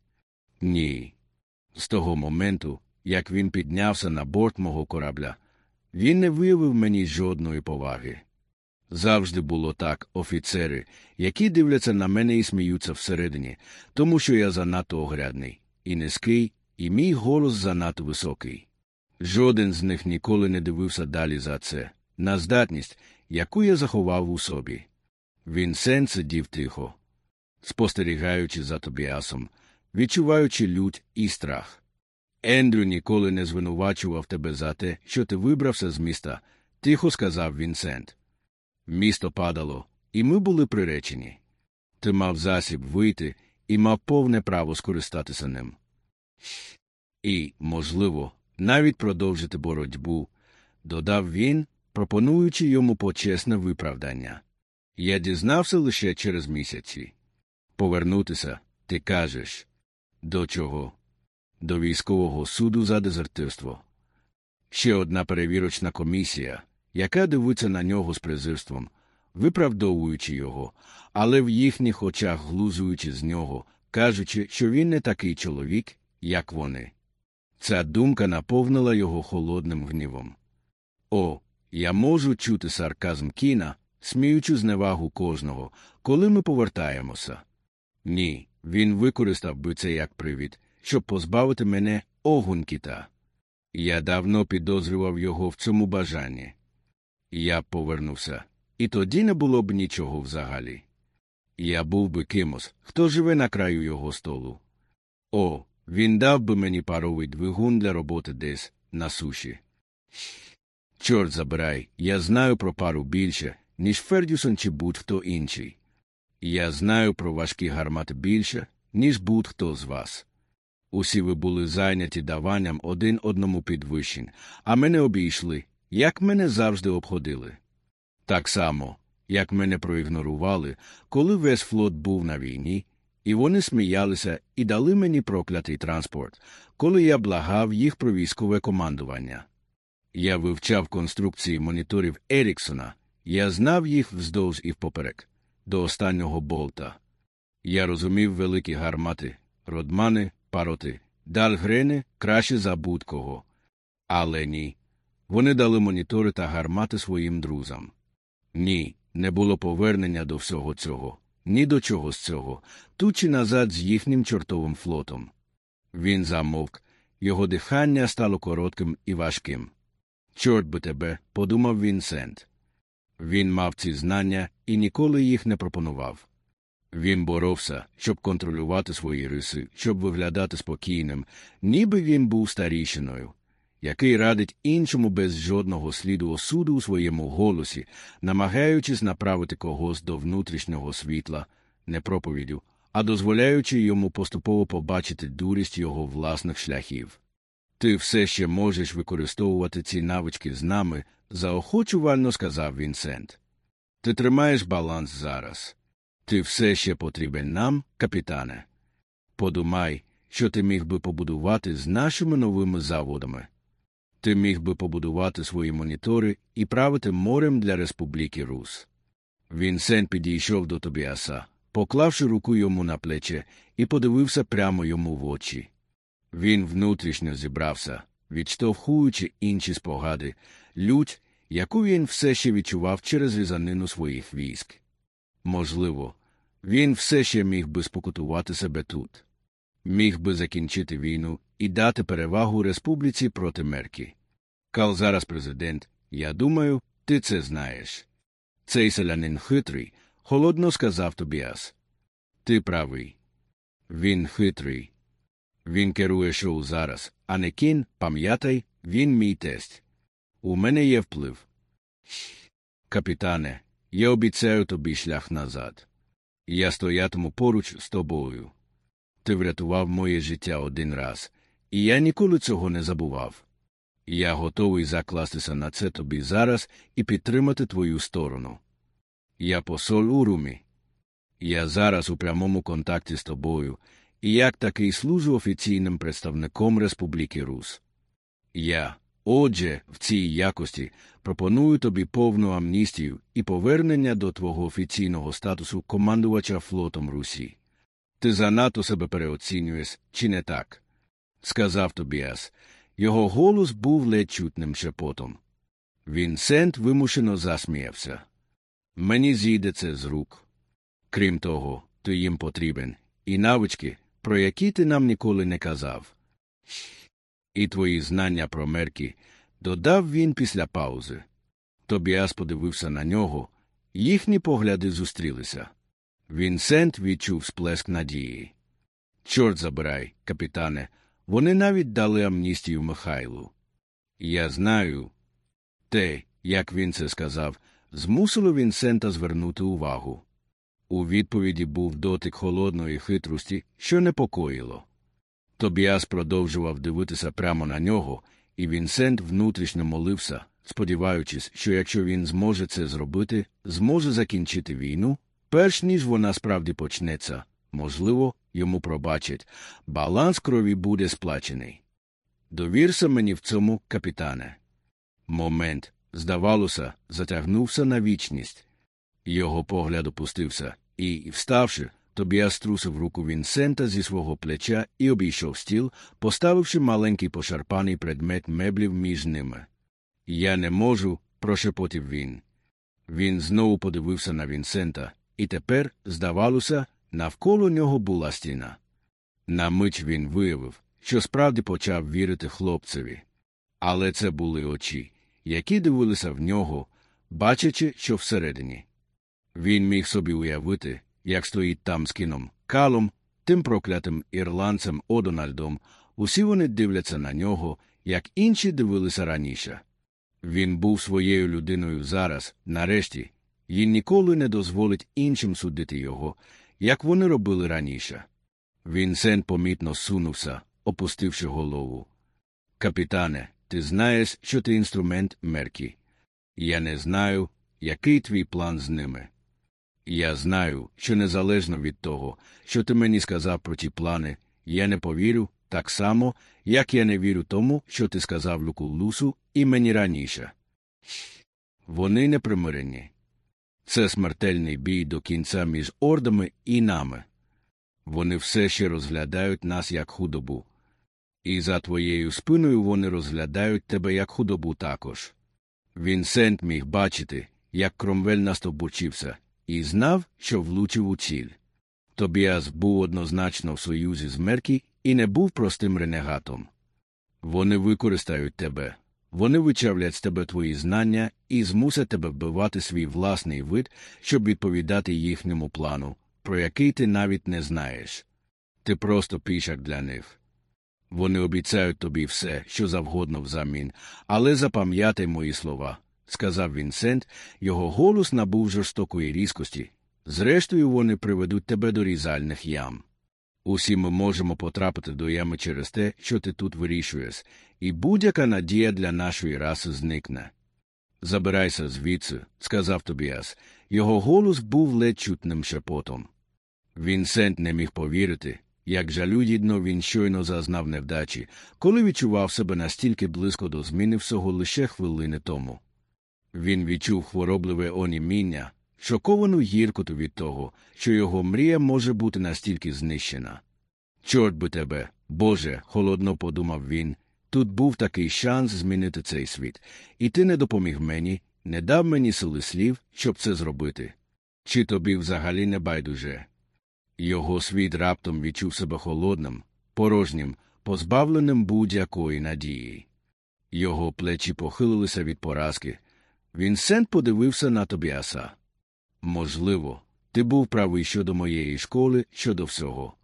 Ні. З того моменту, як він піднявся на борт мого корабля, він не виявив мені жодної поваги. Завжди було так офіцери, які дивляться на мене і сміються всередині, тому що я занадто огрядний, і низький, і мій голос занадто високий. Жоден з них ніколи не дивився далі за це, на здатність, яку я заховав у собі. Вінсент сидів тихо, спостерігаючи за Тобіасом, відчуваючи лють і страх. Ендрю ніколи не звинувачував тебе за те, що ти вибрався з міста, тихо сказав Вінсент. Місто падало, і ми були приречені. Ти мав засіб вийти і мав повне право скористатися ним. І, можливо, навіть продовжити боротьбу, додав він, пропонуючи йому почесне виправдання. Я дізнався лише через місяці. Повернутися, ти кажеш. До чого? До військового суду за дезертирство. Ще одна перевірочна комісія, яка дивиться на нього з презирством, виправдовуючи його, але в їхніх очах глузуючи з нього, кажучи, що він не такий чоловік, як вони. Ця думка наповнила його холодним гнівом. О, я можу чути сарказм кіна, сміючи зневагу кожного, коли ми повертаємося. Ні, він використав би це як привід, щоб позбавити мене огункіта. Я давно підозрював його в цьому бажанні. Я повернувся, і тоді не було б нічого взагалі. Я був би кимось, хто живе на краю його столу. О, він дав би мені паровий двигун для роботи десь на суші. Чорт забирай, я знаю про пару більше, ніж Фердюсон чи будь-хто інший. Я знаю про важкі гармати більше, ніж будь-хто з вас. Усі ви були зайняті даванням один одному підвищень, а мене обійшли, як мене завжди обходили. Так само, як мене проігнорували, коли весь флот був на війні, і вони сміялися і дали мені проклятий транспорт, коли я благав їх про військове командування. Я вивчав конструкції моніторів Еріксона, я знав їх вздовж і впоперек, до останнього болта. Я розумів великі гармати, родмани, пароти, дальгрени краще за будь-кого. Але ні. Вони дали монітори та гармати своїм друзам. Ні, не було повернення до всього цього, ні до чого з цього, тут чи назад з їхнім чортовим флотом. Він замовк, його дихання стало коротким і важким. Чорт би тебе, подумав Вінсент. Він мав ці знання і ніколи їх не пропонував. Він боровся, щоб контролювати свої риси, щоб виглядати спокійним, ніби він був старішиною, який радить іншому без жодного сліду осуду у своєму голосі, намагаючись направити когось до внутрішнього світла, не проповідю, а дозволяючи йому поступово побачити дурість його власних шляхів. Ти все ще можеш використовувати ці навички з нами, заохочувально сказав Вінсент. Ти тримаєш баланс зараз. Ти все ще потрібен нам, капітане. Подумай, що ти міг би побудувати з нашими новими заводами. Ти міг би побудувати свої монітори і правити морем для Республіки Рус. Вінсент підійшов до Тобіаса, поклавши руку йому на плече, і подивився прямо йому в очі. Він внутрішньо зібрався, відштовхуючи інші спогади, лють, яку він все ще відчував через різанину своїх військ. Можливо, він все ще міг би спокутувати себе тут, міг би закінчити війну і дати перевагу республіці проти Меркі. Кал зараз президент, я думаю, ти це знаєш. Цей селянин хитрий, холодно сказав Тобіас. Ти правий. Він хитрий. Він керує шоу зараз, а не кін, пам'ятай, він мій тесть. У мене є вплив. Капітане, я обіцяю тобі шлях назад. Я стоятиму поруч з тобою. Ти врятував моє життя один раз, і я ніколи цього не забував. Я готовий закластися на це тобі зараз і підтримати твою сторону. Я посол у Румі. Я зараз у прямому контакті з тобою, і як такий служу офіційним представником Республіки Рус. Я, отже, в цій якості пропоную тобі повну амністію і повернення до твого офіційного статусу командувача флотом Русі. Ти занадто себе переоцінюєш, чи не так? сказав Тобіас. Його голос був ледь чутним шепотом. Вінсент вимушено засміявся. Мені зійде це з рук. Крім того, ти їм потрібен, і навички, про які ти нам ніколи не казав. І твої знання про мерки, додав він після паузи. Тобіас подивився на нього, їхні погляди зустрілися. Вінсент відчув сплеск надії. Чорт забирай, капітане, вони навіть дали амністію Михайлу. Я знаю. Те, як він це сказав, змусило Вінсента звернути увагу. У відповіді був дотик холодної хитрості, що непокоїло. Тобіас продовжував дивитися прямо на нього, і Вінсент внутрішньо молився, сподіваючись, що якщо він зможе це зробити, зможе закінчити війну, перш ніж вона справді почнеться, можливо, йому пробачать, баланс крові буде сплачений. Довірся мені в цьому, капітане. Момент, здавалося, затягнувся на вічність. Його погляд опустився, і, вставши, Тобіас трусив руку Вінсента зі свого плеча і обійшов стіл, поставивши маленький пошарпаний предмет меблів між ними. Я не можу, прошепотів він. Він знову подивився на Вінсента, і тепер, здавалося, навколо нього була стіна. На мить він виявив, що справді почав вірити хлопцеві. Але це були очі, які дивилися в нього, бачачи, що всередині. Він міг собі уявити, як стоїть там з кіном Калом, тим проклятим ірландцем Одональдом, усі вони дивляться на нього, як інші дивилися раніше. Він був своєю людиною зараз, нарешті, і ніколи не дозволить іншим судити його, як вони робили раніше. Вінсент помітно сунувся, опустивши голову. Капітане, ти знаєш, що ти інструмент Меркі. Я не знаю, який твій план з ними. Я знаю, що незалежно від того, що ти мені сказав про ті плани, я не повірю так само, як я не вірю тому, що ти сказав Люку Лусу і мені раніше. Вони не примирені. Це смертельний бій до кінця між ордами і нами. Вони все ще розглядають нас як худобу. І за твоєю спиною вони розглядають тебе як худобу також. Вінсент міг бачити, як кромвель настобучився, і знав, що влучив у ціль. Тобіас був однозначно в союзі з Меркі і не був простим ренегатом. Вони використають тебе, вони вичавлять з тебе твої знання і змусять тебе вбивати свій власний вид, щоб відповідати їхньому плану, про який ти навіть не знаєш. Ти просто пішак для них. Вони обіцяють тобі все, що завгодно взамін, але запам'ятай мої слова, сказав Вінсент, його голос набув жорстокої різкості. Зрештою, вони приведуть тебе до різальних ям. Усі ми можемо потрапити до ями через те, що ти тут вирішуєш, і будь-яка надія для нашої раси зникне. Забирайся звідси, сказав Тобіас. Його голос був ледь чутним шепотом. Вінсент не міг повірити, як жалюгідно він щойно зазнав невдачі, коли відчував себе настільки близько до зміни всього лише хвилини тому. Він відчув хворобливе оніміння, шоковану гіркоту від того, що його мрія може бути настільки знищена. Чорт би тебе, Боже, холодно подумав він, тут був такий шанс змінити цей світ, і ти не допоміг мені, не дав мені сили слів, щоб це зробити. Чи тобі взагалі не байдуже? Його світ раптом відчув себе холодним, порожнім, позбавленим будь-якої надії. Його плечі похилилися від поразки. Вінсент подивився на Тобіаса. Можливо, ти був правий щодо моєї школи, щодо всього.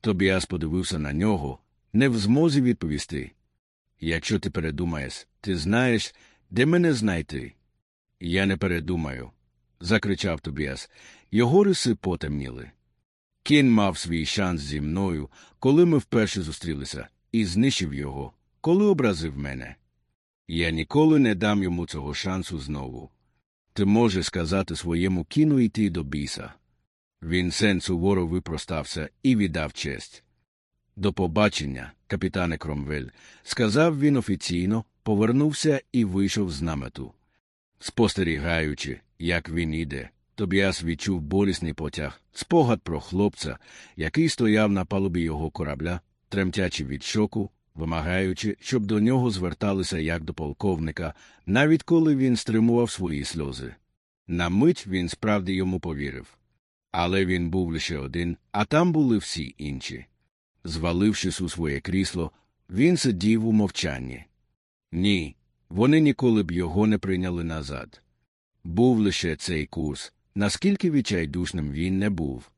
Тобіас подивився на нього, не в змозі відповісти. Якщо ти передумаєш, ти знаєш, де мене знайти. Я не передумаю. закричав Тобіас. Його риси потемніли. Кін мав свій шанс зі мною, коли ми вперше зустрілися, і знищив його, коли образив мене. Я ніколи не дам йому цього шансу знову. Ти можеш сказати своєму кіну йти до біса. Вінсент суворо випростався і віддав честь. До побачення, капітане Кромвель, сказав він офіційно, повернувся і вийшов з намету. Спостерігаючи, як він іде, Тобіас відчув болісний потяг, спогад про хлопця, який стояв на палубі його корабля, тремтячи від шоку, вимагаючи, щоб до нього зверталися як до полковника, навіть коли він стримував свої сльози. На мить він справді йому повірив. Але він був лише один, а там були всі інші. Звалившись у своє крісло, він сидів у мовчанні. Ні, вони ніколи б його не прийняли назад. Був лише цей курс, наскільки відчайдушним він не був.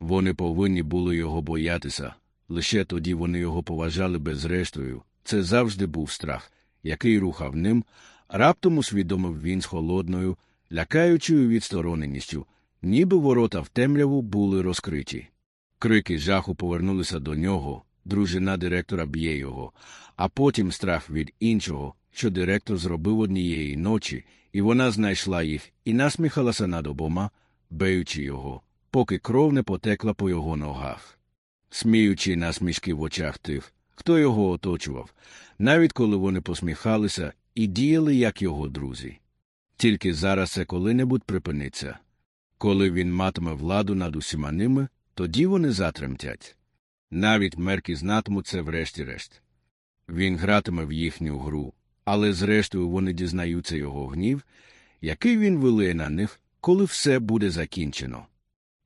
Вони повинні були його боятися, лише тоді вони його поважали безрештою. Це завжди був страх, який рухав ним, раптом усвідомив він з холодною, лякаючою відстороненістю, ніби ворота в темряву були розкриті. Крики жаху повернулися до нього, дружина директора б'є його, а потім страх від іншого, що директор зробив однієї ночі, і вона знайшла їх і насміхалася над обома, беючи його, поки кров не потекла по його ногах. Сміючи насмішки в очах тих, хто його оточував, навіть коли вони посміхалися і діяли, як його друзі. Тільки зараз це коли-небудь припиниться. Коли він матиме владу над усіма ними, тоді вони затремтять. Навіть мерки знатимуть це врешті-решт. Він гратиме в їхню гру, але зрештою вони дізнаються його гнів, який він вилиє на них, коли все буде закінчено.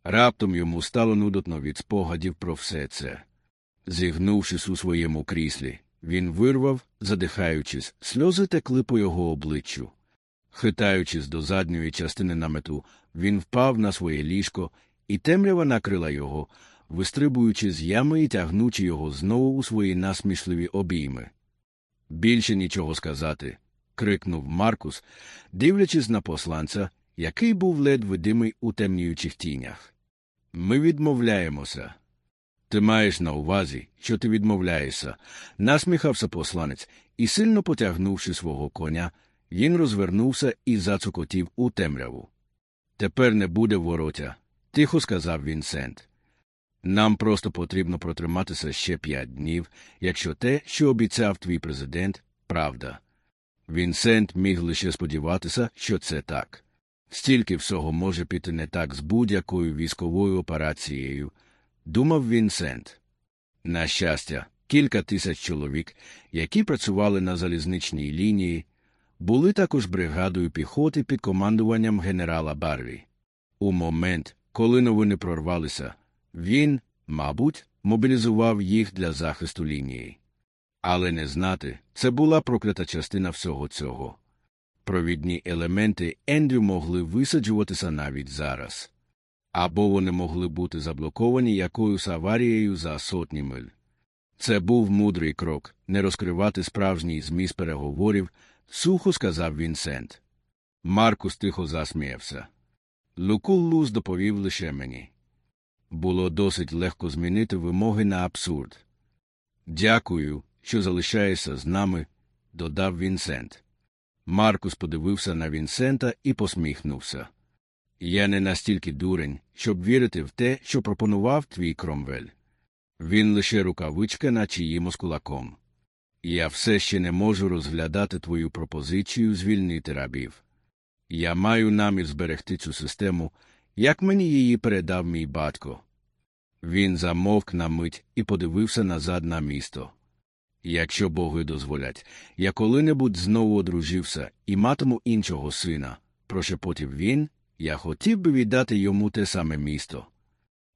Раптом йому стало нудотно від спогадів про все це. Зігнувшись у своєму кріслі, він вирвав, задихаючись, сльози текли по його обличчю. Хитаючись до задньої частини намету, він впав на своє ліжко, і темрява накрила його, вистрибуючи з ями і тягнучи його знову у свої насмішливі обійми. Більше нічого сказати. крикнув Маркус, дивлячись на посланця, який був ледь видимий у темніючих тінях. Ми відмовляємося. Ти маєш на увазі, що ти відмовляєшся, насміхався посланець, і, сильно потягнувши свого коня, він розвернувся і зацокотів у темряву. Тепер не буде воротя, тихо сказав Вінсент. Нам просто потрібно протриматися ще п'ять днів, якщо те, що обіцяв твій президент, правда. Вінсент міг лише сподіватися, що це так. Стільки всього може піти не так з будь-якою військовою операцією, думав Вінсент. На щастя, кілька тисяч чоловік, які працювали на залізничній лінії, були також бригадою піхоти під командуванням генерала Барві. У момент, коли новини прорвалися, він, мабуть, мобілізував їх для захисту лінії. Але не знати, це була проклята частина всього цього. Провідні елементи Ендрю могли висаджуватися навіть зараз, або вони могли бути заблоковані якоюсь аварією за сотні миль. Це був мудрий крок не розкривати справжній зміст переговорів, сухо сказав Вінсент. Маркус тихо засміявся. Лукуллус доповів лише мені. Було досить легко змінити вимоги на абсурд. Дякую, що залишаєшся з нами, додав Вінсент. Маркус подивився на Вінсента і посміхнувся. Я не настільки дурень, щоб вірити в те, що пропонував твій кромвель. Він лише рукавичка на чиїмось кулаком. Я все ще не можу розглядати твою пропозицію звільнити рабів. Я маю намір зберегти цю систему, як мені її передав мій батько. Він замовк на мить і подивився назад на місто. Якщо боги дозволять, я коли-небудь знову одружився і матиму іншого сина, прошепотів він, я хотів би віддати йому те саме місто.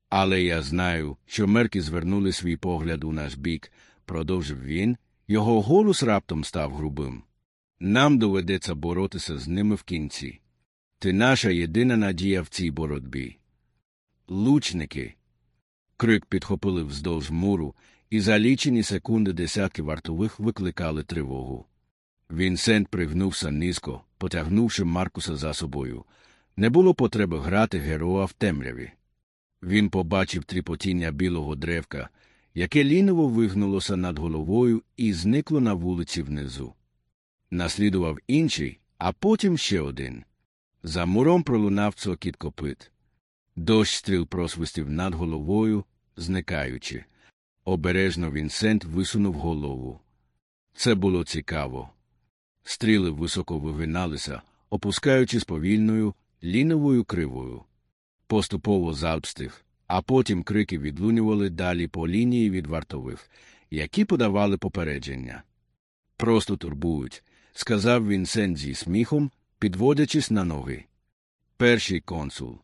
Але я знаю, що мерки звернули свій погляд у наш бік, продовжив він, його голос раптом став грубим. Нам доведеться боротися з ними в кінці. Ти наша єдина надія в цій боротьбі. Лучники. Крик підхопили вздовж муру, і за лічені секунди десятки вартових викликали тривогу. Вінсент пригнувся низько, потягнувши Маркуса за собою. Не було потреби грати героя в темряві. Він побачив тріпотіння білого древка, яке ліново вигнулося над головою і зникло на вулиці внизу. Наслідував інший, а потім ще один. За муром пролунав цокіт копит. Дощ стріл просвистів над головою, зникаючи. Обережно Вінсент висунув голову. Це було цікаво. Стріли високо вигиналися, опускаючись повільною, ліновою кривою. Поступово залп стих, а потім крики відлунювали далі по лінії від вартових, які подавали попередження. Просто турбують, сказав Вінсент зі сміхом, підводячись на ноги. Перший консул.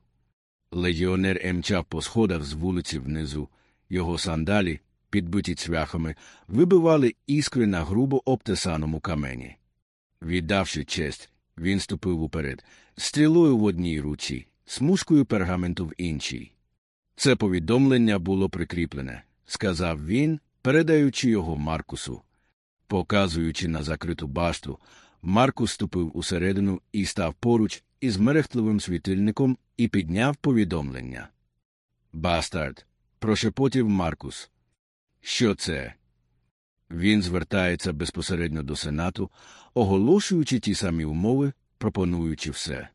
Легіонер емчав по сходах з вулиці внизу, його сандалі, підбиті цвяхами, вибивали іскри на грубо обтесаному камені. Віддавши честь, він ступив уперед, стрілою в одній руці, смужкою пергаменту в іншій. Це повідомлення було прикріплене, сказав він, передаючи його Маркусу. Показуючи на закриту башту, Маркус ступив усередину і став поруч із мерехтливим світильником і підняв повідомлення. Бастард. прошепотів Маркус. Що це? Він звертається безпосередньо до Сенату, оголошуючи ті самі умови, пропонуючи все.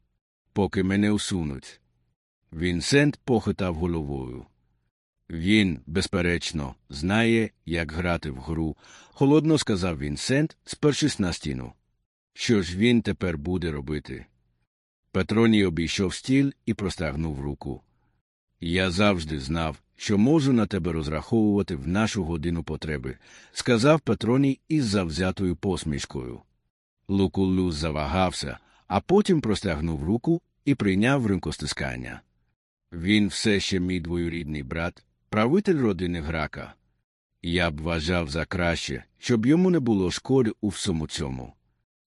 Поки мене усунуть. Вінсент похитав головою. Він, безперечно, знає, як грати в гру, холодно сказав Вінсент, спершись на стіну. Що ж він тепер буде робити? Петроній обійшов стіл і простягнув руку. Я завжди знав, що можу на тебе розраховувати в нашу годину потреби, сказав Петроній із завзятою посмішкою. Лукуллюс завагався, а потім простягнув руку і прийняв ринкостискання. Він все ще мій двоюрідний брат, правитель родини грака. Я б вважав за краще, щоб йому не було шкоди у всьому цьому.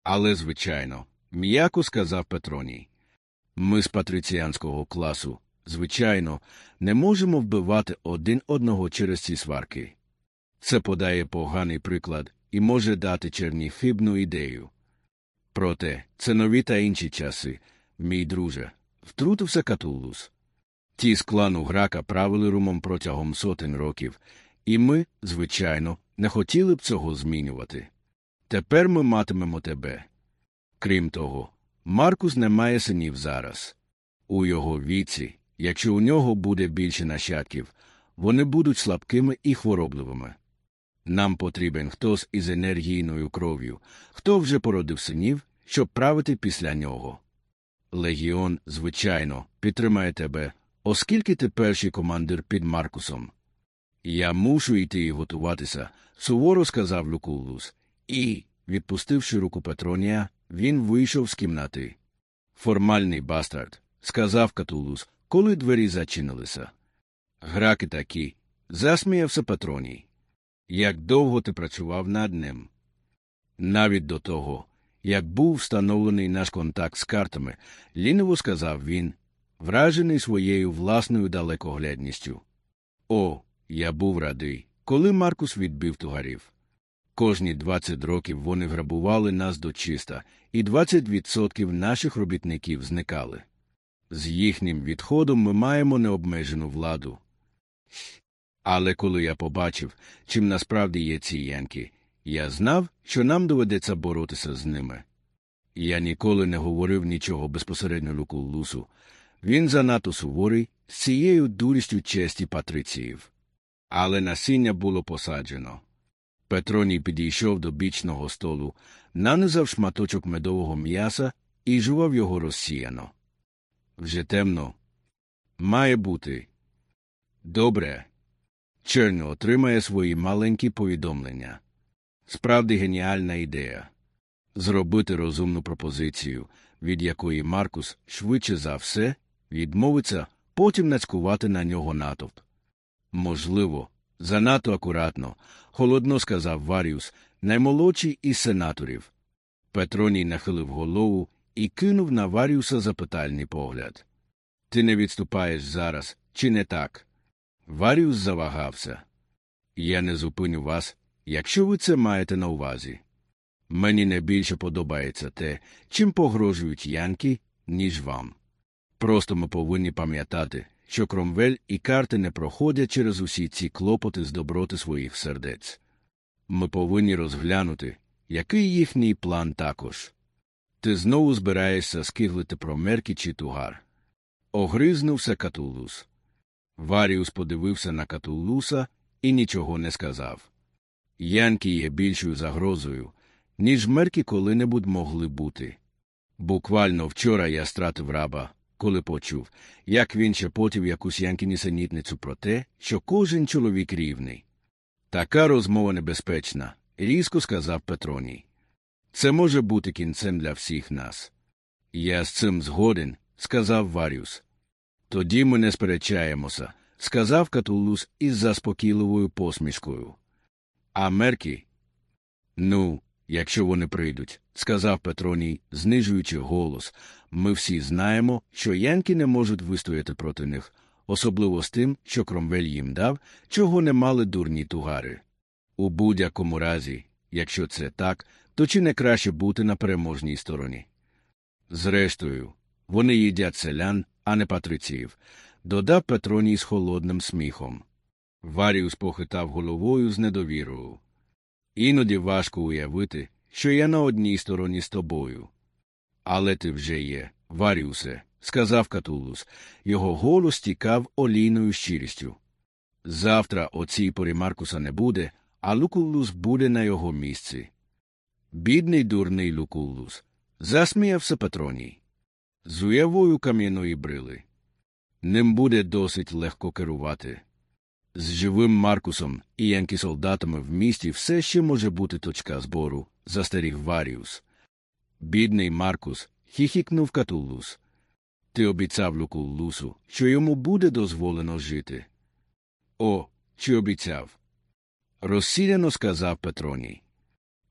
Але, звичайно, м'яко сказав Петроній. Ми з патриціянського класу, звичайно, не можемо вбивати один одного через ці сварки. Це подає поганий приклад і може дати черні хибну ідею. Проте це нові та інші часи, мій друже, втрутився Катулус. Ті з клану грака правили румом протягом сотень років, і ми, звичайно, не хотіли б цього змінювати. Тепер ми матимемо тебе. Крім того, Маркус не має синів зараз. У його віці, якщо у нього буде більше нащадків, вони будуть слабкими і хворобливими. Нам потрібен хтось із енергійною кров'ю, хто вже породив синів, щоб правити після нього. Легіон, звичайно, підтримає тебе, оскільки ти перший командир під Маркусом. Я мушу йти і готуватися, суворо сказав Люкулус, і, відпустивши руку Петронія, він вийшов з кімнати. Формальний бастард, сказав Катулус, коли двері зачинилися. Граки такі, засміявся Петроній. Як довго ти працював над ним? Навіть до того, як був встановлений наш контакт з картами, ліново сказав він, вражений своєю власною далекоглядністю. О, я був радий, коли Маркус відбив тугарів. Кожні 20 років вони грабували нас до чиста, і 20% наших робітників зникали. З їхнім відходом ми маємо необмежену владу. Але коли я побачив, чим насправді є ці янки, я знав, що нам доведеться боротися з ними. Я ніколи не говорив нічого безпосередньо Лукулусу. Він занадто суворий з цією дурістю честі патриціїв. Але насіння було посаджено. Петроній підійшов до бічного столу, нанизав шматочок медового м'яса і жував його розсіяно. Вже темно. Має бути. Добре. Черно отримає свої маленькі повідомлення. Справді геніальна ідея зробити розумну пропозицію, від якої Маркус швидше за все відмовиться, потім нацькувати на нього натовп. Можливо, занадто акуратно, холодно сказав Варіус, наймолодший із сенаторів. Петроній нахилив голову і кинув на Варіуса запитальний погляд. Ти не відступаєш зараз, чи не так? Варіус завагався. Я не зупиню вас, якщо ви це маєте на увазі. Мені не більше подобається те, чим погрожують янки, ніж вам. Просто ми повинні пам'ятати, що Кромвель і карти не проходять через усі ці клопоти з доброти своїх сердець. Ми повинні розглянути, який їхній план також. Ти знову збираєшся скиглити про мерки чи тугар. Огризнувся Катулус. Варіус подивився на Катулуса і нічого не сказав. Янки є більшою загрозою, ніж мерки коли-небудь могли бути. Буквально вчора я стратив раба, коли почув, як він шепотів якусь янкінісенітницю про те, що кожен чоловік рівний. Така розмова небезпечна, різко сказав Петроній. Це може бути кінцем для всіх нас. Я з цим згоден, сказав Варіус. Тоді ми не сперечаємося, сказав Катулус із заспокійливою посмішкою. А мерки? Ну, якщо вони прийдуть, сказав Петроній, знижуючи голос, ми всі знаємо, що янки не можуть вистояти проти них, особливо з тим, що Кромвель їм дав, чого не мали дурні тугари. У будь-якому разі, якщо це так, то чи не краще бути на переможній стороні? Зрештою, вони їдять селян, а не патриціїв, додав Петроній з холодним сміхом. Варіус похитав головою з недовірою. Іноді важко уявити, що я на одній стороні з тобою. Але ти вже є, Варіусе, сказав Катулус. Його голос тікав олійною щирістю. Завтра о цій порі Маркуса не буде, а Лукулус буде на його місці. Бідний дурний Лукулус. Засміявся Петроній. З уявою кам'яної брили. Ним буде досить легко керувати. З живим Маркусом і янки солдатами в місті все ще може бути точка збору, застеріг Варіус. Бідний Маркус хіхікнув Катулус. Ти обіцяв Лукулусу, що йому буде дозволено жити. О, чи обіцяв? Розсіляно сказав Петроній.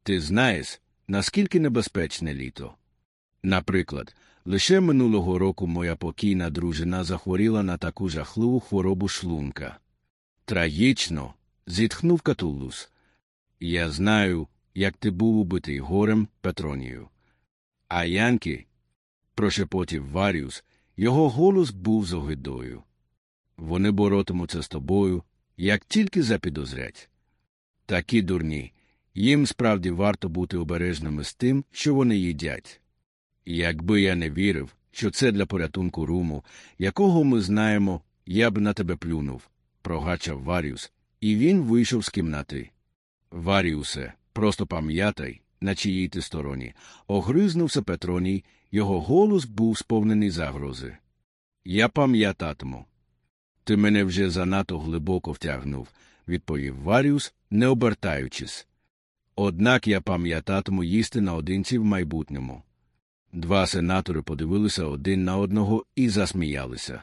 Ти знаєш, наскільки небезпечне літо. Наприклад, лише минулого року моя покійна дружина захворіла на таку жахливу хворобу шлунка. Трагічно, зітхнув Катулус. Я знаю, як ти був убитий горем Петронію. А Янки, прошепотів Варіус, його голос був з огидою. Вони боротимуться з тобою, як тільки запідозрять. Такі дурні. Їм справді варто бути обережними з тим, що вони їдять. Якби я не вірив, що це для порятунку руму, якого ми знаємо, я б на тебе плюнув, прогачав Варіус, і він вийшов з кімнати. Варіусе, просто пам'ятай, на чиїй ти стороні. Огризнувся Петроній, його голос був сповнений загрози. Я пам'ятатиму. Ти мене вже занадто глибоко втягнув, відповів Варіус, не обертаючись. Однак я пам'ятатиму їсти наодинці в майбутньому. Два сенатори подивилися один на одного і засміялися.